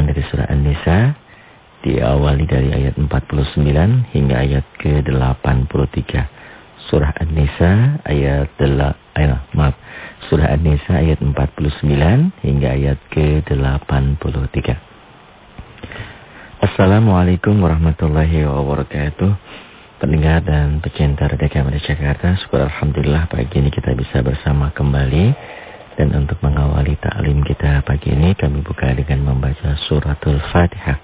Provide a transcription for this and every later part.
lanjutan dari surah An-Nisa diawali dari ayat 49 hingga ayat ke-83. Surah An-Nisa ayat ayat maaf, surah An-Nisa ayat 49 hingga ayat ke-83. Assalamualaikum warahmatullahi wabarakatuh. Pendengar dan pecinta Radio Kamar Jakarta, syukur alhamdulillah pagi ini kita bisa bersama kembali dan untuk mengawali taklim kita pagi ini kami buka dengan membaca suratul Fatihah.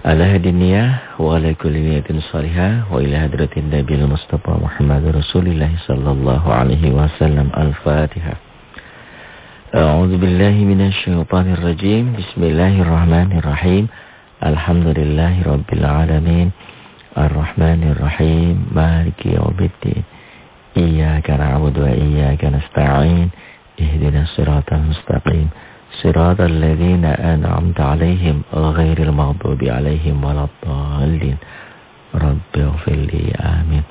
Ala hadiniyah wa ala kulli niyatin salihah wa ila hadratin Nabi Mustafa Muhammad Rasulullah sallallahu alaihi wasallam Al-Fatihah. A'udzu billahi minasy syaithanir rajim. Bismillahirrahmanirrahim. Alhamdulillahi rabbil alamin. Ar-Rahmanir Rahim. Maliki yaumiddin. Iyyaka na'budu wa iyyaka nasta'in. اهدنا الصراط المستقيم. صراط الذين أنعمت عليهم غير المغضوب عليهم ولا الضالين. رب اغفر لي آمين.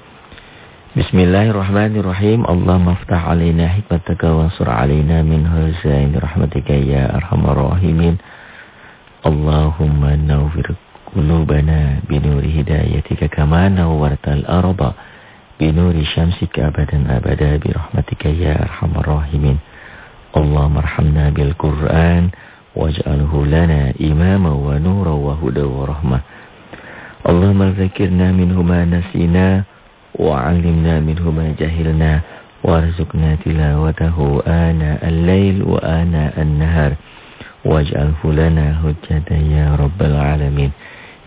بسم الله الرحمن الرحيم. اللهم افتح علينا حكمتك وانصر علينا من هزائن رحمتك يا أرحم الراحمين. اللهم نوفر قلوبنا بنور هدايتك كما نورت الأرض بنور شمسك أبدا أبدا برحمتك يا أرحم الراحمين. اللهم ارحمنا بالقرآن واجعله لنا إماما ونورا وهدى ورحمة. اللهم ذكرنا منه ما نسينا وعلمنا منه ما جهلنا وارزقنا تلاوته آناء الليل وآناء النهار. واجعله لنا هجة يا رب العالمين.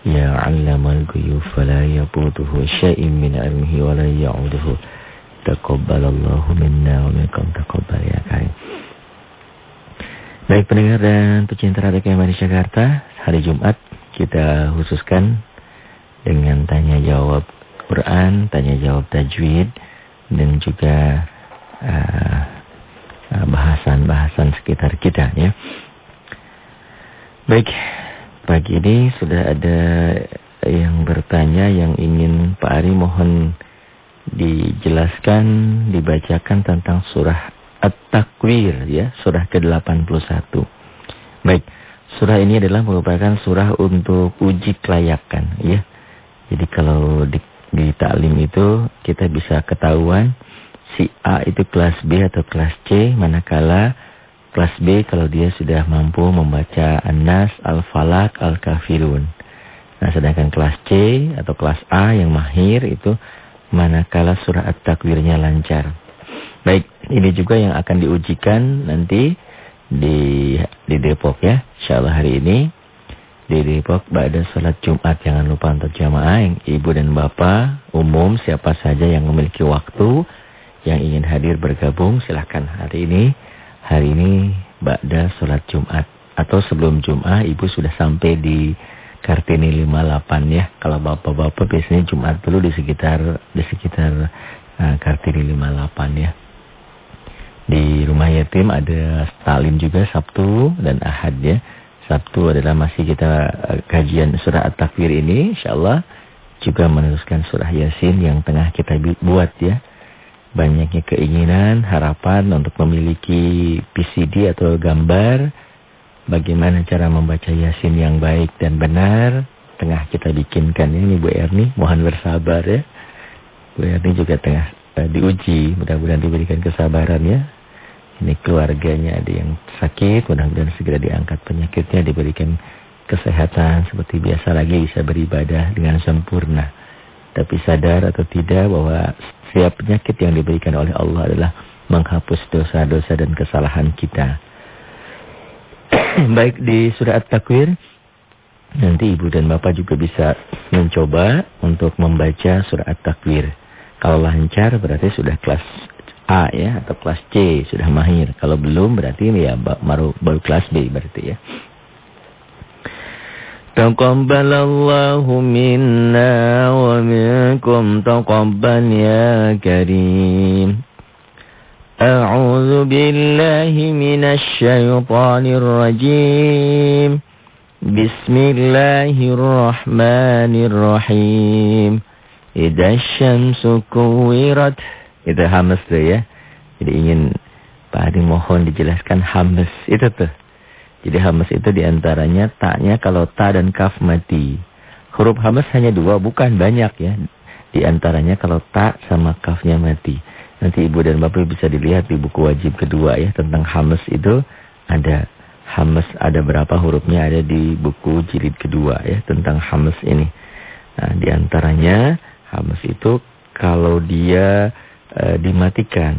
يا علم الغيوب فلا يبوده شيء من علمه ولا يعوده. تقبل الله منا ومنكم تقبل يا كريم. Baik pendengar dan pecinta Radio KMR di Jakarta, hari Jumat kita khususkan dengan tanya jawab Quran, tanya jawab tajwid dan juga uh, uh, bahasan-bahasan uh, sekitar kita ya. Baik, pagi ini sudah ada yang bertanya yang ingin Pak Ari mohon dijelaskan, dibacakan tentang surah At-Takwir ya, surah ke-81. Baik, surah ini adalah merupakan surah untuk uji kelayakan ya. Jadi kalau di, di taklim itu kita bisa ketahuan si A itu kelas B atau kelas C manakala kelas B kalau dia sudah mampu membaca An-Nas, Al-Falak, Al-Kafirun. Nah, sedangkan kelas C atau kelas A yang mahir itu manakala surah At-Takwirnya lancar. Baik, ini juga yang akan diujikan nanti di di Depok ya. Insyaallah hari ini di Depok pada salat Jumat jangan lupa untuk jamaah yang ibu dan bapak umum siapa saja yang memiliki waktu yang ingin hadir bergabung silahkan hari ini hari ini pada salat Jumat atau sebelum Jumat ibu sudah sampai di Kartini 58 ya. Kalau bapak-bapak biasanya Jumat dulu di sekitar di sekitar uh, Kartini 58 ya. Di rumah yatim ada Stalin juga Sabtu dan Ahad ya. Sabtu adalah masih kita eh, kajian surah At-Takwir ini insyaallah juga meneruskan surah Yasin yang tengah kita buat ya. Banyaknya keinginan, harapan untuk memiliki PCD atau gambar bagaimana cara membaca Yasin yang baik dan benar tengah kita bikinkan ini Bu Erni, mohon bersabar ya. Bu Erni juga tengah diuji, mudah-mudahan diberikan kesabaran ya. Ini keluarganya ada yang sakit, mudah-mudahan segera diangkat penyakitnya, diberikan kesehatan seperti biasa lagi bisa beribadah dengan sempurna. Tapi sadar atau tidak bahwa setiap penyakit yang diberikan oleh Allah adalah menghapus dosa-dosa dan kesalahan kita. Baik di surah At-Takwir, nanti ibu dan bapak juga bisa mencoba untuk membaca surah At-Takwir. Kalau lancar berarti sudah kelas A ya atau kelas C sudah mahir. Kalau belum berarti ya baru baru kelas B berarti ya. Taqabbalallahu minna wa minkum taqabbal ya karim. A'udzu billahi minasy syaithanir rajim. Bismillahirrahmanirrahim. Idza syamsu kuwirat. Itu hamas tuh ya. Jadi ingin Pak Adi mohon dijelaskan hamas. Itu tuh. Jadi hamas itu di antaranya taknya kalau ta dan kaf mati. Huruf hamas hanya dua, bukan banyak ya. Di antaranya kalau ta sama kafnya mati. Nanti ibu dan bapak bisa dilihat di buku wajib kedua ya. Tentang hamas itu ada. Hamas ada berapa hurufnya ada di buku jilid kedua ya. Tentang hamas ini. Nah di antaranya hamas itu kalau dia e, dimatikan.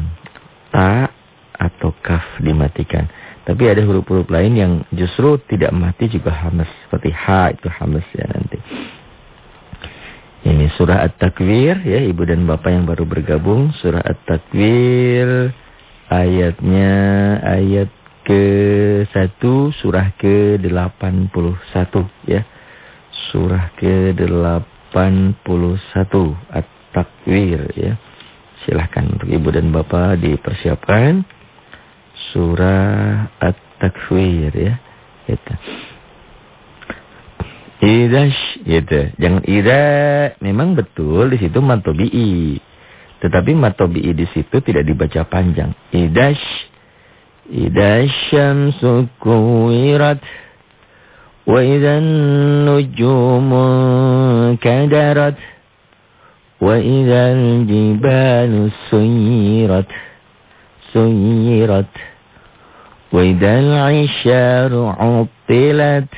Ta atau kaf dimatikan. Tapi ada huruf-huruf lain yang justru tidak mati juga hamas. Seperti H itu hamas ya nanti. Ini surah At-Takwir ya ibu dan bapak yang baru bergabung. Surah At-Takwir ayatnya ayat ke-1 surah ke-81 ya. Surah ke-81 At-Takwir ya. Silahkan untuk ibu dan bapak dipersiapkan surah At-Takwir ya. Gitu. Idash gitu. Jangan ida memang betul di situ matobi'i. Tetapi matobi'i di situ tidak dibaca panjang. Idash idash syamsu kuwirat kadarat wa idan jibalu suyirat suyirat wa idan isyaru utilat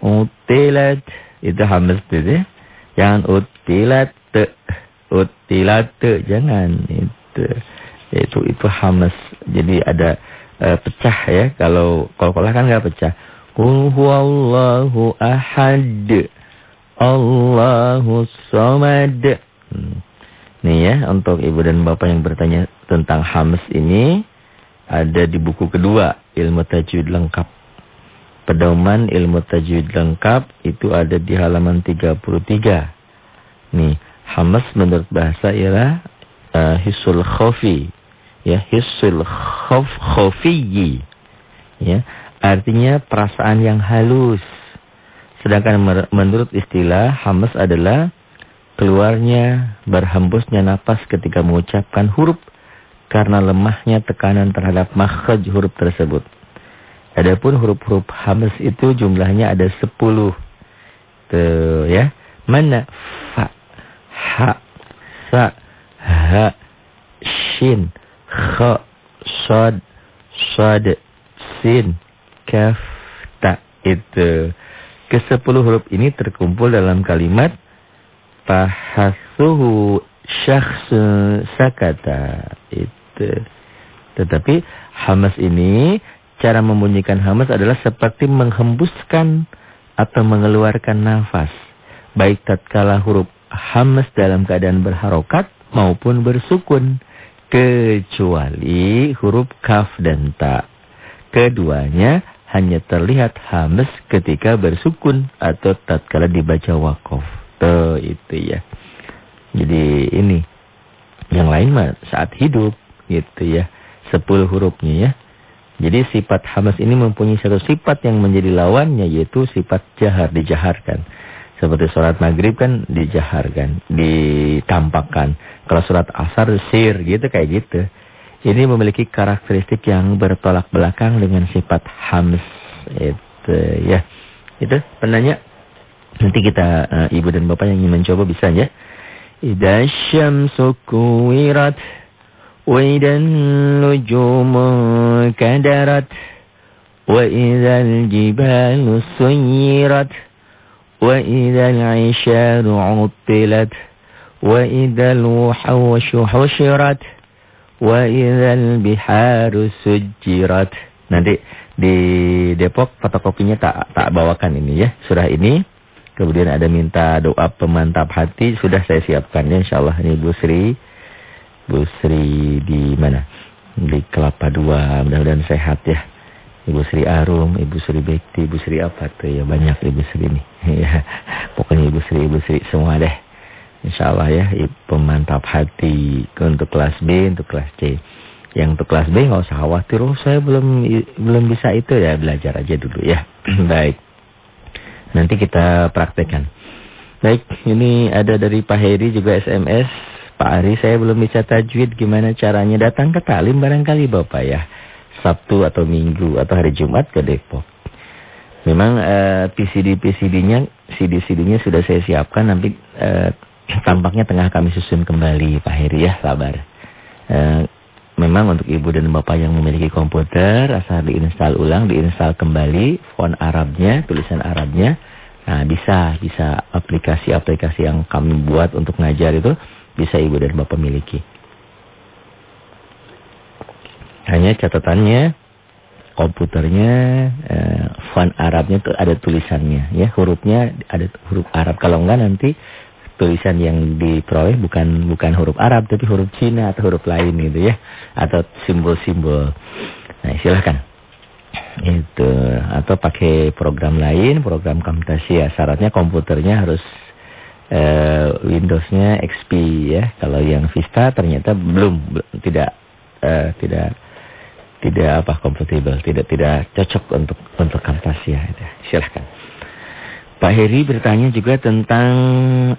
utilat itu hamas itu jangan utilat utilat jangan itu. Itu itu hamas. Jadi ada uh, pecah ya. Kalau kalau kan nggak pecah qul huwallahu ahad Allahu samad. Nih ya, untuk ibu dan bapak yang bertanya tentang hamas ini, ada di buku kedua, Ilmu Tajwid Lengkap. Pedoman Ilmu Tajwid Lengkap itu ada di halaman 33. Nih, hamas menurut bahasa ialah uh, hisul khofi. Ya, hisul khof khofiyi. Ya, artinya perasaan yang halus. Sedangkan menurut istilah hamas adalah keluarnya berhembusnya napas ketika mengucapkan huruf karena lemahnya tekanan terhadap makhraj huruf tersebut. Adapun huruf-huruf hamas itu jumlahnya ada 10. Tuh ya. Mana fa, ha, sa, ha, shin, kha, sad, sad, sin, kaf, ta. Itu. Ke sepuluh huruf ini terkumpul dalam kalimat Fahasuhu syakhs sakata. Itu. Tetapi hamas ini, cara membunyikan hamas adalah seperti menghembuskan atau mengeluarkan nafas. Baik tatkala huruf hamas dalam keadaan berharokat maupun bersukun. Kecuali huruf kaf dan ta. Keduanya hanya terlihat hamas ketika bersukun atau tatkala dibaca wakof. Tuh itu ya. Jadi ini. Yang lain mah saat hidup gitu ya. Sepuluh hurufnya ya. Jadi sifat hamas ini mempunyai satu sifat yang menjadi lawannya yaitu sifat jahar, dijaharkan. Seperti surat maghrib kan dijaharkan, ditampakkan. Kalau surat asar sir gitu kayak gitu. Ini memiliki karakteristik yang bertolak belakang dengan sifat hamas. Itu ya. Itu penanya. Nanti kita uh, ibu dan bapak yang ingin mencoba bisa ya. Idza syamsu kuwirat wa idan nujumu kadarat wa idzal jibalu suyirat wa idzal 'isharu 'uttilat wa idzal wuhushu husyirat wa idzal biharu sujirat. Nanti di Depok fotokopinya tak tak bawakan ini ya. Surah ini Kemudian ada minta doa pemantap hati. Sudah saya siapkan ya insyaAllah. Ini Bu Sri. Bu Sri di mana? Di Kelapa Dua. Mudah-mudahan sehat ya. Ibu Sri Arum, Ibu Sri Bekti, Ibu Sri apa tuh ya. Banyak Ibu Sri ini. ya. Pokoknya Ibu Sri, Ibu Sri semua deh. Insya Allah ya. Pemantap hati untuk kelas B, untuk kelas C. Yang untuk kelas B nggak usah khawatir. Oh saya belum belum bisa itu ya. Belajar aja dulu ya. Baik. Nanti kita praktekkan. Baik, ini ada dari Pak Heri juga SMS. Pak Ari, saya belum bisa tajwid. Gimana caranya datang ke talim barangkali Bapak ya. Sabtu atau Minggu atau hari Jumat ke Depok. Memang eh, PCD-PCD-nya, CD-CD-nya sudah saya siapkan nanti uh, tampaknya tengah kami susun kembali Pak Heri ya, sabar. Uh, memang untuk ibu dan bapak yang memiliki komputer, asal diinstal ulang, diinstal kembali font Arabnya, tulisan Arabnya. Nah, bisa bisa aplikasi-aplikasi yang kami buat untuk ngajar itu bisa ibu dan bapak miliki. Hanya catatannya komputernya eh, font Arabnya tuh ada tulisannya ya hurufnya ada huruf Arab kalau enggak nanti tulisan yang diperoleh bukan bukan huruf Arab tapi huruf Cina atau huruf lain gitu ya. Atau simbol-simbol. Nah silahkan itu atau pakai program lain program Camtasia syaratnya komputernya harus uh, Windowsnya XP ya. Kalau yang Vista ternyata belum tidak uh, tidak tidak apa compatible, tidak tidak cocok untuk untuk Camtasia. Silahkan. Pak Heri bertanya juga tentang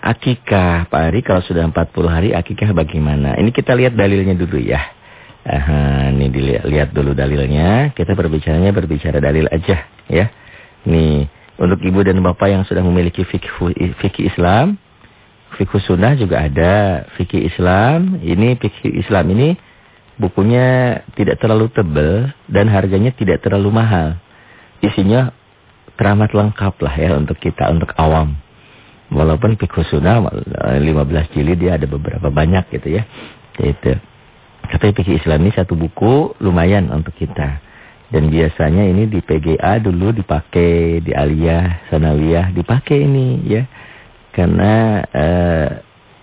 akikah. Pak Heri kalau sudah 40 hari akikah bagaimana? Ini kita lihat dalilnya dulu ya. Aha, ini dilihat lihat dulu dalilnya. Kita berbicaranya berbicara dalil aja ya. Nih, untuk ibu dan bapak yang sudah memiliki fikih fikih Islam, fikih sunnah juga ada, fikih Islam. Ini fikih Islam ini bukunya tidak terlalu tebal dan harganya tidak terlalu mahal. Isinya teramat lengkap lah ya untuk kita, untuk awam. Walaupun Fikhu Sunnah 15 jilid dia ada beberapa banyak gitu ya. Itu. Tapi Islam ini satu buku lumayan untuk kita. Dan biasanya ini di PGA dulu dipakai, di Aliyah, Sanawiyah dipakai ini ya. Karena eh,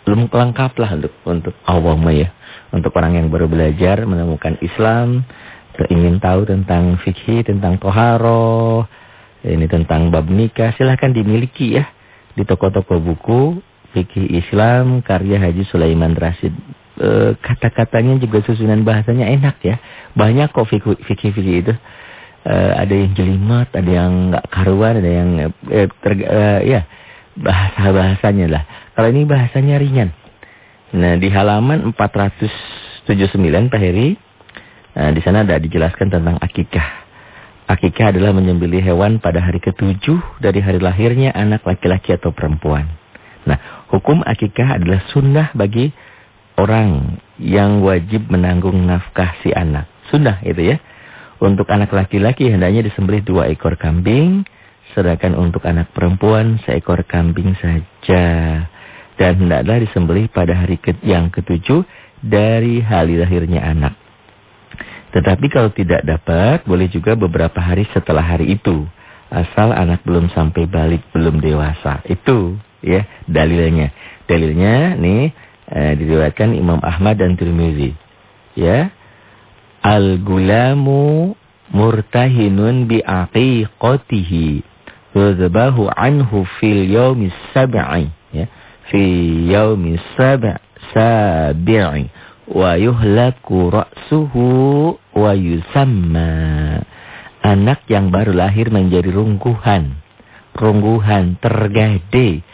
lengkap lah untuk untuk awam ya. Untuk orang yang baru belajar menemukan Islam, ingin tahu tentang fikih, tentang toharo, ini tentang bab nikah, silahkan dimiliki ya. Di toko-toko buku, fikih Islam, karya Haji Sulaiman Rasid. E, Kata-katanya juga susunan bahasanya enak ya. Banyak kok fikih-fikih itu. E, ada yang jelimet, ada yang nggak karuan, ada yang e, ter, e, ya bahasa-bahasanya lah. Kalau ini bahasanya ringan. Nah, di halaman 479 Pak Heri, nah, di sana ada dijelaskan tentang akikah. Akikah adalah menyembelih hewan pada hari ketujuh dari hari lahirnya anak laki-laki atau perempuan. Nah, hukum akikah adalah sunnah bagi orang yang wajib menanggung nafkah si anak. Sunnah itu ya. Untuk anak laki-laki hendaknya disembelih dua ekor kambing, sedangkan untuk anak perempuan seekor kambing saja dan hendaklah disembelih pada hari yang ketujuh dari hari lahirnya anak. Tetapi kalau tidak dapat, boleh juga beberapa hari setelah hari itu. Asal anak belum sampai balik, belum dewasa. Itu ya dalilnya. Dalilnya nih eh, diriwayatkan Imam Ahmad dan Tirmizi. Ya. Al-gulamu murtahinun bi aqiqatihi. Yudhabahu anhu fil yawmis sab'i. Ya fi yaumi sab' sabi'i wa yuhlaku ra'suhu wa yusamma. Anak yang baru lahir menjadi rungkuhan. Rungkuhan tergade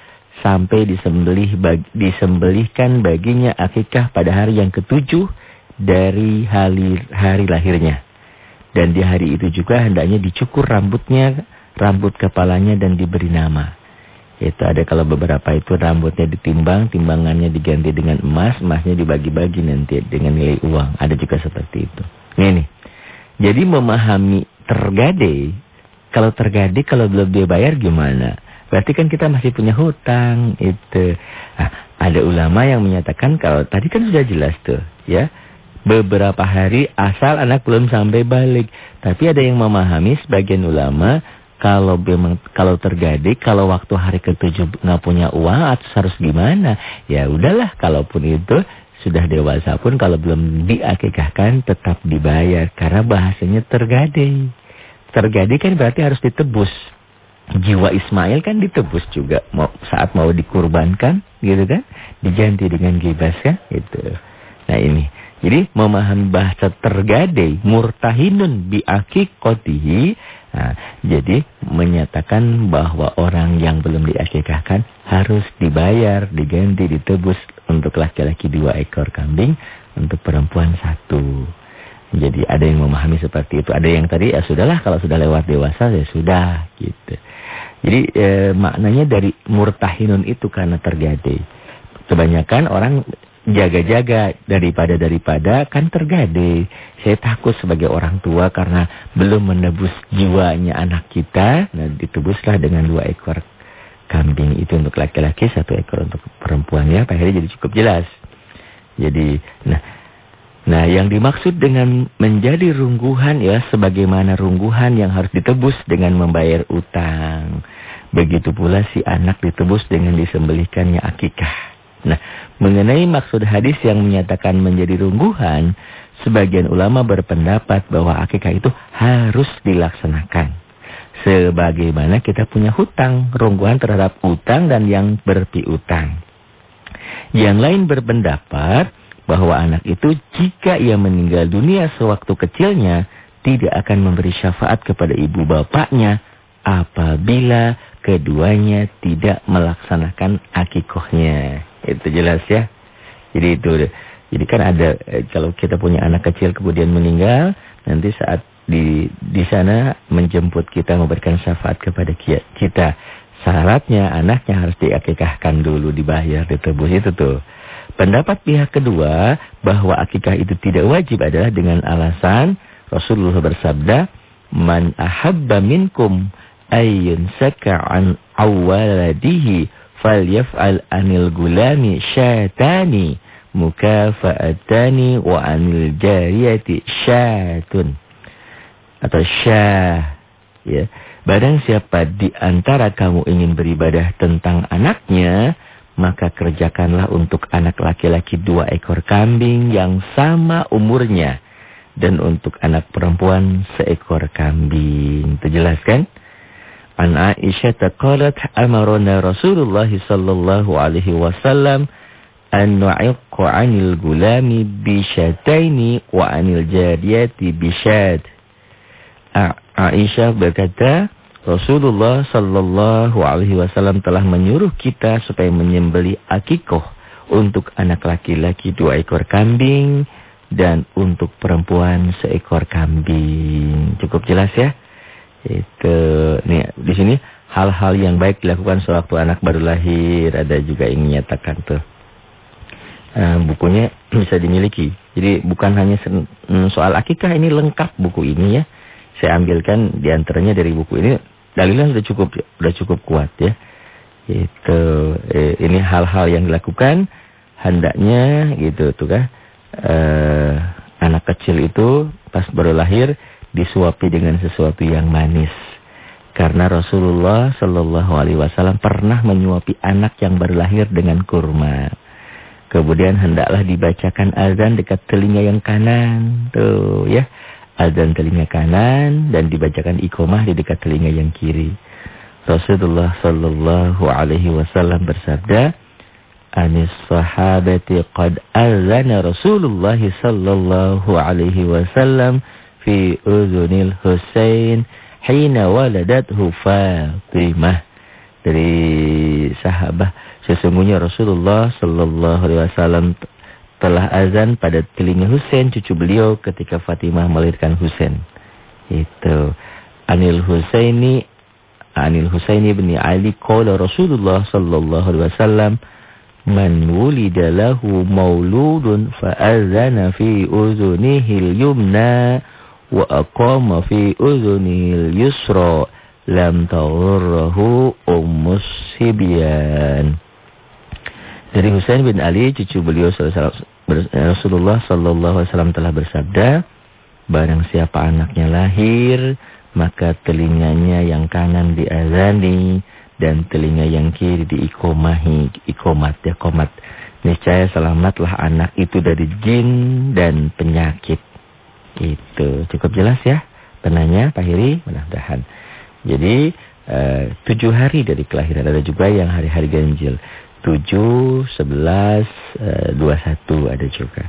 sampai disembelih bag, disembelihkan baginya akikah pada hari yang ketujuh dari hari, hari lahirnya. Dan di hari itu juga hendaknya dicukur rambutnya rambut kepalanya dan diberi nama itu ada kalau beberapa itu rambutnya ditimbang, timbangannya diganti dengan emas, emasnya dibagi-bagi nanti dengan nilai uang. Ada juga seperti itu. Ini. Jadi memahami tergade, kalau tergade kalau belum dia bayar gimana? Berarti kan kita masih punya hutang itu. Nah, ada ulama yang menyatakan kalau tadi kan sudah jelas tuh, ya. Beberapa hari asal anak belum sampai balik. Tapi ada yang memahami sebagian ulama kalau memang kalau terjadi kalau waktu hari ketujuh nggak punya uang atau harus gimana? Ya udahlah kalaupun itu sudah dewasa pun kalau belum diakikahkan tetap dibayar. Karena bahasanya tergade. Tergade kan berarti harus ditebus. Jiwa Ismail kan ditebus juga mau saat mau dikurbankan gitu kan? Diganti dengan gibas kan? Itu nah ini. Jadi memahami bahasa tergade murtahinun bi akikotihi Nah, jadi menyatakan bahwa orang yang belum diakikahkan harus dibayar, diganti, ditebus untuk laki-laki dua ekor kambing, untuk perempuan satu. Jadi ada yang memahami seperti itu. Ada yang tadi ya sudahlah kalau sudah lewat dewasa ya sudah gitu. Jadi e, maknanya dari murtahinun itu karena tergade. Kebanyakan orang jaga-jaga daripada daripada kan tergade. Saya takut sebagai orang tua karena belum menebus jiwanya anak kita. Nah ditebuslah dengan dua ekor kambing itu untuk laki-laki, satu ekor untuk perempuan ya. Pak jadi cukup jelas. Jadi, nah Nah, yang dimaksud dengan menjadi rungguhan ya sebagaimana rungguhan yang harus ditebus dengan membayar utang. Begitu pula si anak ditebus dengan disembelihkannya akikah. Nah, mengenai maksud hadis yang menyatakan menjadi rungguhan, sebagian ulama berpendapat bahwa akikah itu harus dilaksanakan. Sebagaimana kita punya hutang, rungguhan terhadap utang dan yang berpiutang. Yang lain berpendapat bahwa anak itu jika ia meninggal dunia sewaktu kecilnya tidak akan memberi syafaat kepada ibu bapaknya apabila keduanya tidak melaksanakan akikohnya. Itu jelas ya. Jadi itu jadi kan ada eh, kalau kita punya anak kecil kemudian meninggal nanti saat di di sana menjemput kita memberikan syafaat kepada kita. Syaratnya anaknya harus diakikahkan dulu dibayar ditebus itu tuh. Pendapat pihak kedua bahwa akikah itu tidak wajib adalah dengan alasan Rasulullah bersabda, "Man ahabba minkum ayyun saka'an awwaladihi falyaf'al anil gulami syatani mukafa'atani wa anil jariyati syatun." Atau syah ya. Barang siapa di antara kamu ingin beribadah tentang anaknya, maka kerjakanlah untuk anak laki-laki dua ekor kambing yang sama umurnya. Dan untuk anak perempuan seekor kambing. Itu jelas kan? An Aisyah taqalat amarona Rasulullah sallallahu alaihi wasallam an nu'iqqa 'anil gulami bisyataini wa 'anil jariyati bisyad. Aisyah berkata, Rasulullah sallallahu alaihi wasallam telah menyuruh kita supaya menyembeli akikoh untuk anak laki-laki dua ekor kambing dan untuk perempuan seekor kambing. Cukup jelas ya? Itu nih di sini hal-hal yang baik dilakukan sewaktu anak baru lahir ada juga yang menyatakan tuh. Uh, bukunya bisa dimiliki. Jadi bukan hanya mm, soal akikah ini lengkap buku ini ya. Saya ambilkan di antaranya dari buku ini dalilnya sudah cukup sudah cukup kuat ya. Itu eh, ini hal-hal yang dilakukan hendaknya gitu tuh kan. Eh, anak kecil itu pas baru lahir disuapi dengan sesuatu yang manis. Karena Rasulullah Shallallahu alaihi wasallam pernah menyuapi anak yang baru lahir dengan kurma. Kemudian hendaklah dibacakan azan dekat telinga yang kanan. Tuh ya azan telinga kanan dan dibacakan ikomah di dekat telinga yang kiri. Rasulullah sallallahu alaihi wasallam bersabda, "Anis sahabati qad azana Rasulullah sallallahu alaihi wasallam fi udhunil Husain hina waladathu Fatimah." Dari sahabat sesungguhnya Rasulullah sallallahu alaihi wasallam telah azan pada telinga Husain cucu beliau ketika Fatimah melahirkan Husain. Itu Anil Husaini Anil Husaini bin Ali qala Rasulullah sallallahu alaihi wasallam man wulida lahu mauludun fa azana fi udhunihi al-yumna wa aqama fi udhunihi al-yusra lam tawurrahu ummus sibyan. Dari Husain bin Ali, cucu beliau Rasulullah sallallahu alaihi wasallam telah bersabda, barang siapa anaknya lahir, maka telinganya yang kanan diazani dan telinga yang kiri diikomahi, ikomat ya komat. Niscaya selamatlah anak itu dari jin dan penyakit. Itu cukup jelas ya penanya Pak Hiri, mudah-mudahan. Jadi uh, tujuh hari dari kelahiran ada juga yang hari-hari ganjil. 7, 11, uh, 21 ada juga.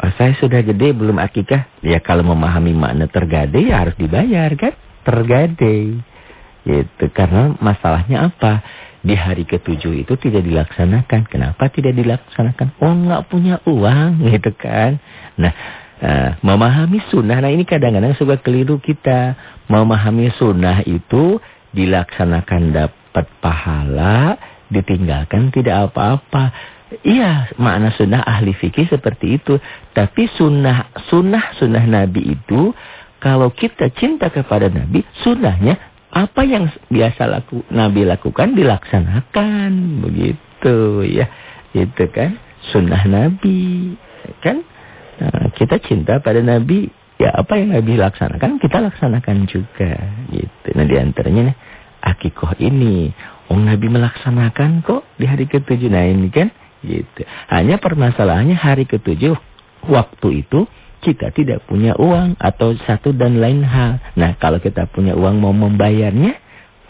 Oh, saya sudah gede belum akikah? Ya kalau memahami makna tergade ya harus dibayar kan? Tergade. Gitu. Karena masalahnya apa? Di hari ketujuh itu tidak dilaksanakan. Kenapa tidak dilaksanakan? Oh nggak punya uang gitu kan. Nah Memahami sunnah, nah ini kadang-kadang suka keliru kita. Memahami sunnah itu dilaksanakan dapat pahala, ditinggalkan tidak apa-apa. Iya, makna sunnah ahli fikih seperti itu. Tapi sunnah, sunnah, sunnah Nabi itu, kalau kita cinta kepada Nabi, sunnahnya apa yang biasa laku, Nabi lakukan dilaksanakan. Begitu ya. Itu kan sunnah Nabi. Kan Nah, kita cinta pada Nabi, ya apa yang Nabi laksanakan, kita laksanakan juga. Gitu. Nah di antaranya nih, akikoh ini. Om Nabi melaksanakan kok di hari ketujuh. Nah ini kan gitu. Hanya permasalahannya hari ketujuh, waktu itu kita tidak punya uang atau satu dan lain hal. Nah kalau kita punya uang mau membayarnya,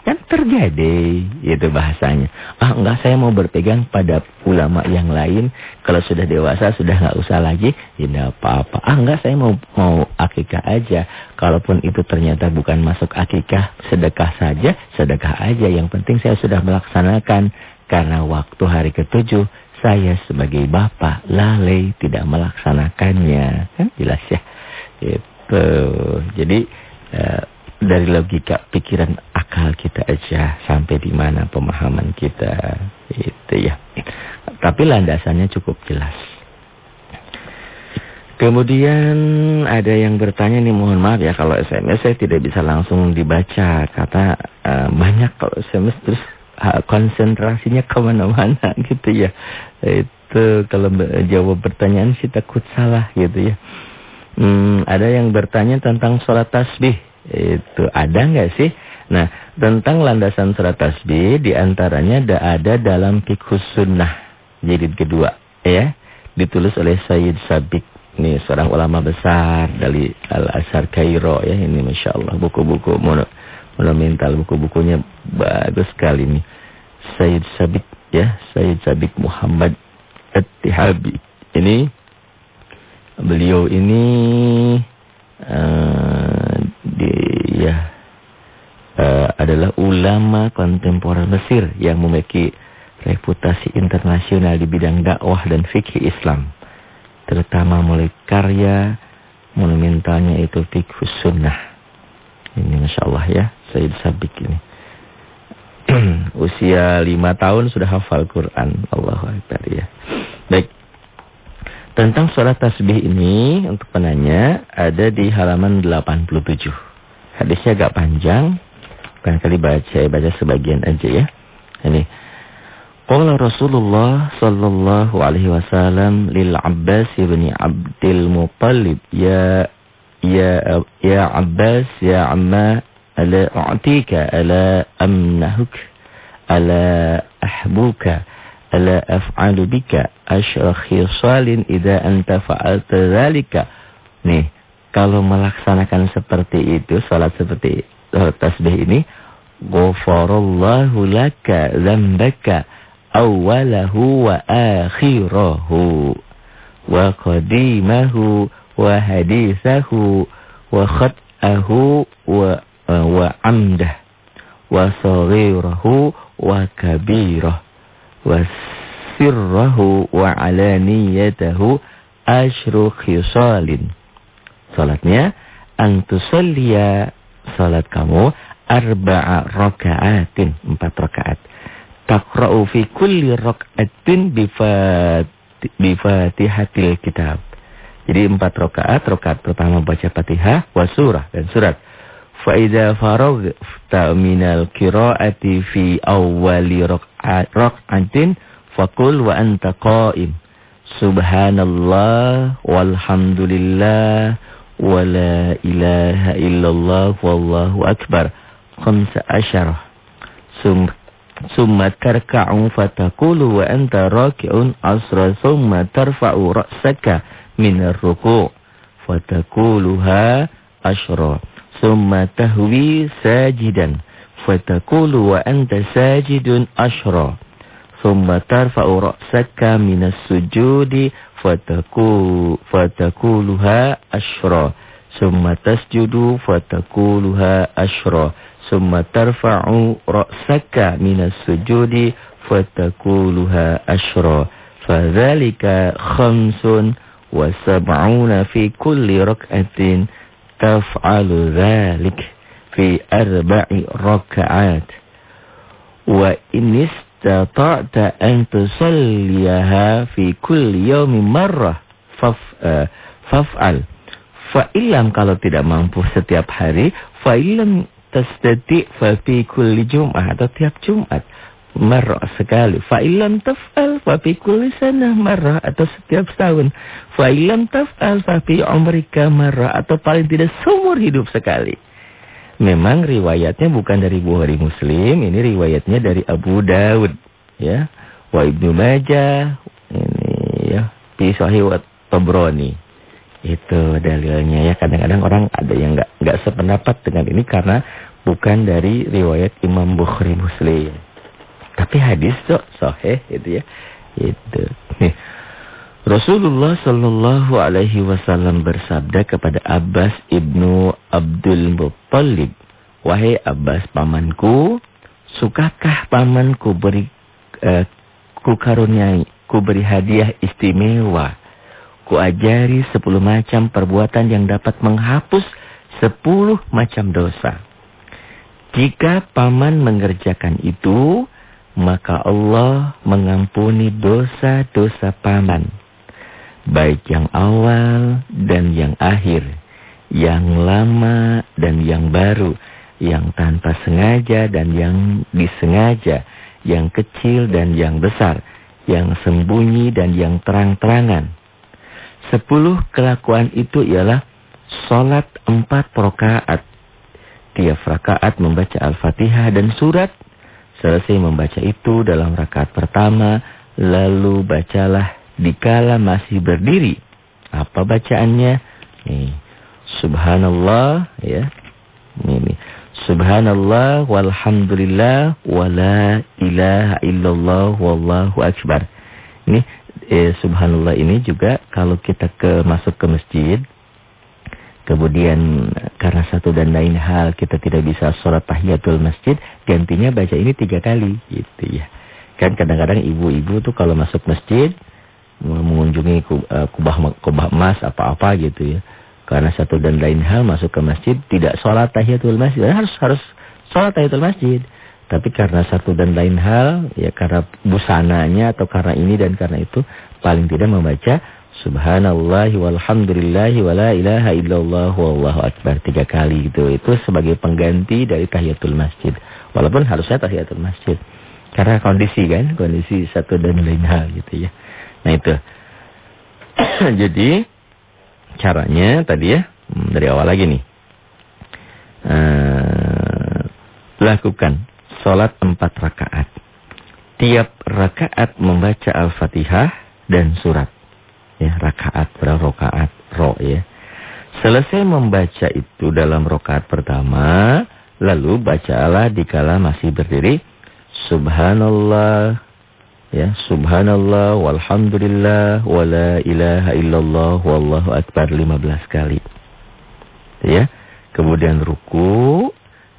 Kan terjadi, itu bahasanya. Ah enggak saya mau berpegang pada ulama yang lain. Kalau sudah dewasa sudah enggak usah lagi, ya enggak apa-apa. Ah enggak saya mau mau akikah aja. Kalaupun itu ternyata bukan masuk akikah, sedekah saja, sedekah aja. Yang penting saya sudah melaksanakan. Karena waktu hari ketujuh, saya sebagai bapak lalai tidak melaksanakannya. Kan jelas ya. Itu. Jadi... Uh, dari logika pikiran akal kita aja sampai di mana pemahaman kita itu ya. Tapi landasannya cukup jelas. Kemudian ada yang bertanya nih mohon maaf ya kalau SMS saya tidak bisa langsung dibaca kata uh, banyak kalau SMS terus uh, konsentrasinya ke mana-mana gitu ya. Itu kalau jawab pertanyaan sih takut salah gitu ya. Hmm, ada yang bertanya tentang sholat tasbih. Itu ada nggak sih? Nah, tentang landasan surat tasbih di antaranya ada, ada dalam Fiqhus Sunnah jilid kedua, ya. Ditulis oleh Sayyid Sabik, ini seorang ulama besar dari Al-Azhar Kairo ya. Ini Masya Allah buku-buku monumental, buku-bukunya bagus sekali nih. Sayyid Sabik ya, Sayyid Sabik Muhammad At-Tihabi. Ini beliau ini uh, di ya uh, adalah ulama kontemporer Mesir yang memiliki reputasi internasional di bidang dakwah dan fikih Islam. Terutama mulai karya monumentalnya itu fikih sunnah. Ini Masya Allah ya, Sayyid Sabik ini. Usia lima tahun sudah hafal Quran. Allahu Akbar ya. Baik. Tentang sholat tasbih ini untuk penanya ada di halaman 87. Hadisnya agak panjang. Bukan kali baca, baca sebagian aja ya. Ini. Qala Rasulullah sallallahu alaihi wasallam lil Abbas bin Abdul Muttalib ya ya ya Abbas ya amma ala a'tika ala amnahuk ala ahbuka ala af'alu bika asyra khisalin idza anta fa'alta dzalika. Nih, kalau melaksanakan seperti itu, salat seperti tasbih ini, ghafarallahu laka dzambaka awwalahu wa akhirahu wa qadimahu wa hadisahu wa khat'ahu wa wa amdah wa saghirahu wa kabirahu wasirrahu wa alaniyatahu ashru khisalin. Salatnya antusalliya salat kamu arba'a raka'atin, empat rakaat. Taqra'u fi kulli raka'atin bifatihatil kitab. Jadi empat rakaat, rakaat pertama baca Fatihah, wa surah dan surat. Fa'idha faragta minal kira'ati fi awwali rak'atin faqul wa anta qa'im. Subhanallah walhamdulillah ولا إله إلا الله والله أكبر. خمس عشر. ثم ثم تركع فتقول وأنت راكع عصر ثم ترفع رأسك من الركوع فتقولها أشر ثم تهوي ساجدا فتقول وأنت ساجد أشر ثم ترفع رأسك من السجود Fataku, fatakuluha ashra. Thumma tasjudu fatakuluha ashra. Thumma tarfa'u ra'saka minas sujudi. Fatakuluha ashra. Fadhalika khamsun wa sab'una fi kulli rak'atin taf'alu dhalik fi arba'i rak'at wa in istata'ta an tusalliyaha fi kulli yawmin marrah faf, uh, faf'al fa illam kalau tidak mampu setiap hari fa illam tastati fa fi kulli jum'ah atau tiap Jumat marrah sekali. Fa illam taf'al fa fi kulli sanah marrah atau setiap tahun. Fa illam taf'al fa fi umrika marrah atau paling tidak seumur hidup sekali. Memang riwayatnya bukan dari Bukhari Muslim, ini riwayatnya dari Abu Dawud, ya. Wa Ibnu Majah, ini ya, fi Sahih Tabrani. Itu dalilnya ya. Kadang-kadang orang ada yang enggak enggak sependapat dengan ini karena bukan dari riwayat Imam Bukhari Muslim. Tapi hadis tuh sahih gitu ya. Itu. Rasulullah Shallallahu alaihi wasallam bersabda kepada Abbas ibnu Abdul Muttalib, "Wahai Abbas pamanku, sukakah pamanku beri uh, ku karuniai, ku beri hadiah istimewa, ku ajari sepuluh macam perbuatan yang dapat menghapus sepuluh macam dosa." Jika paman mengerjakan itu, maka Allah mengampuni dosa-dosa paman. Baik yang awal dan yang akhir, yang lama dan yang baru, yang tanpa sengaja dan yang disengaja, yang kecil dan yang besar, yang sembunyi dan yang terang-terangan. Sepuluh kelakuan itu ialah sholat empat rakaat. Tiap rakaat membaca Al-Fatihah dan surat Selesai membaca itu dalam rakaat pertama, lalu bacalah dikala masih berdiri. Apa bacaannya? Nih, Subhanallah ya. Ini, Subhanallah walhamdulillah wala ilaha illallah wallahu akbar. Ini eh, subhanallah ini juga kalau kita ke masuk ke masjid Kemudian karena satu dan lain hal kita tidak bisa sholat tahiyatul masjid, gantinya baca ini tiga kali gitu ya. Kan kadang-kadang ibu-ibu tuh kalau masuk masjid mengunjungi eh, kubah kubah emas apa-apa gitu ya. Karena satu dan lain hal masuk ke masjid tidak sholat tahiyatul masjid, harus harus sholat tahiyatul masjid. Tapi karena satu dan lain hal, ya karena busananya atau karena ini dan karena itu, paling tidak membaca Subhanallah walhamdulillah wa la ilaha illallah wallahu akbar tiga kali gitu. Itu sebagai pengganti dari tahiyatul masjid. Walaupun harusnya tahiyatul masjid. Karena kondisi kan, kondisi satu dan lain hal gitu ya. Nah itu. Jadi caranya tadi ya, hmm, dari awal lagi nih. Uh, lakukan sholat empat rakaat. Tiap rakaat membaca Al-Fatihah dan surat ya rakaat berapa rakaat ro ya selesai membaca itu dalam rakaat pertama lalu bacalah dikala masih berdiri subhanallah ya subhanallah walhamdulillah wala ilaha illallah wallahu akbar 15 kali ya kemudian ruku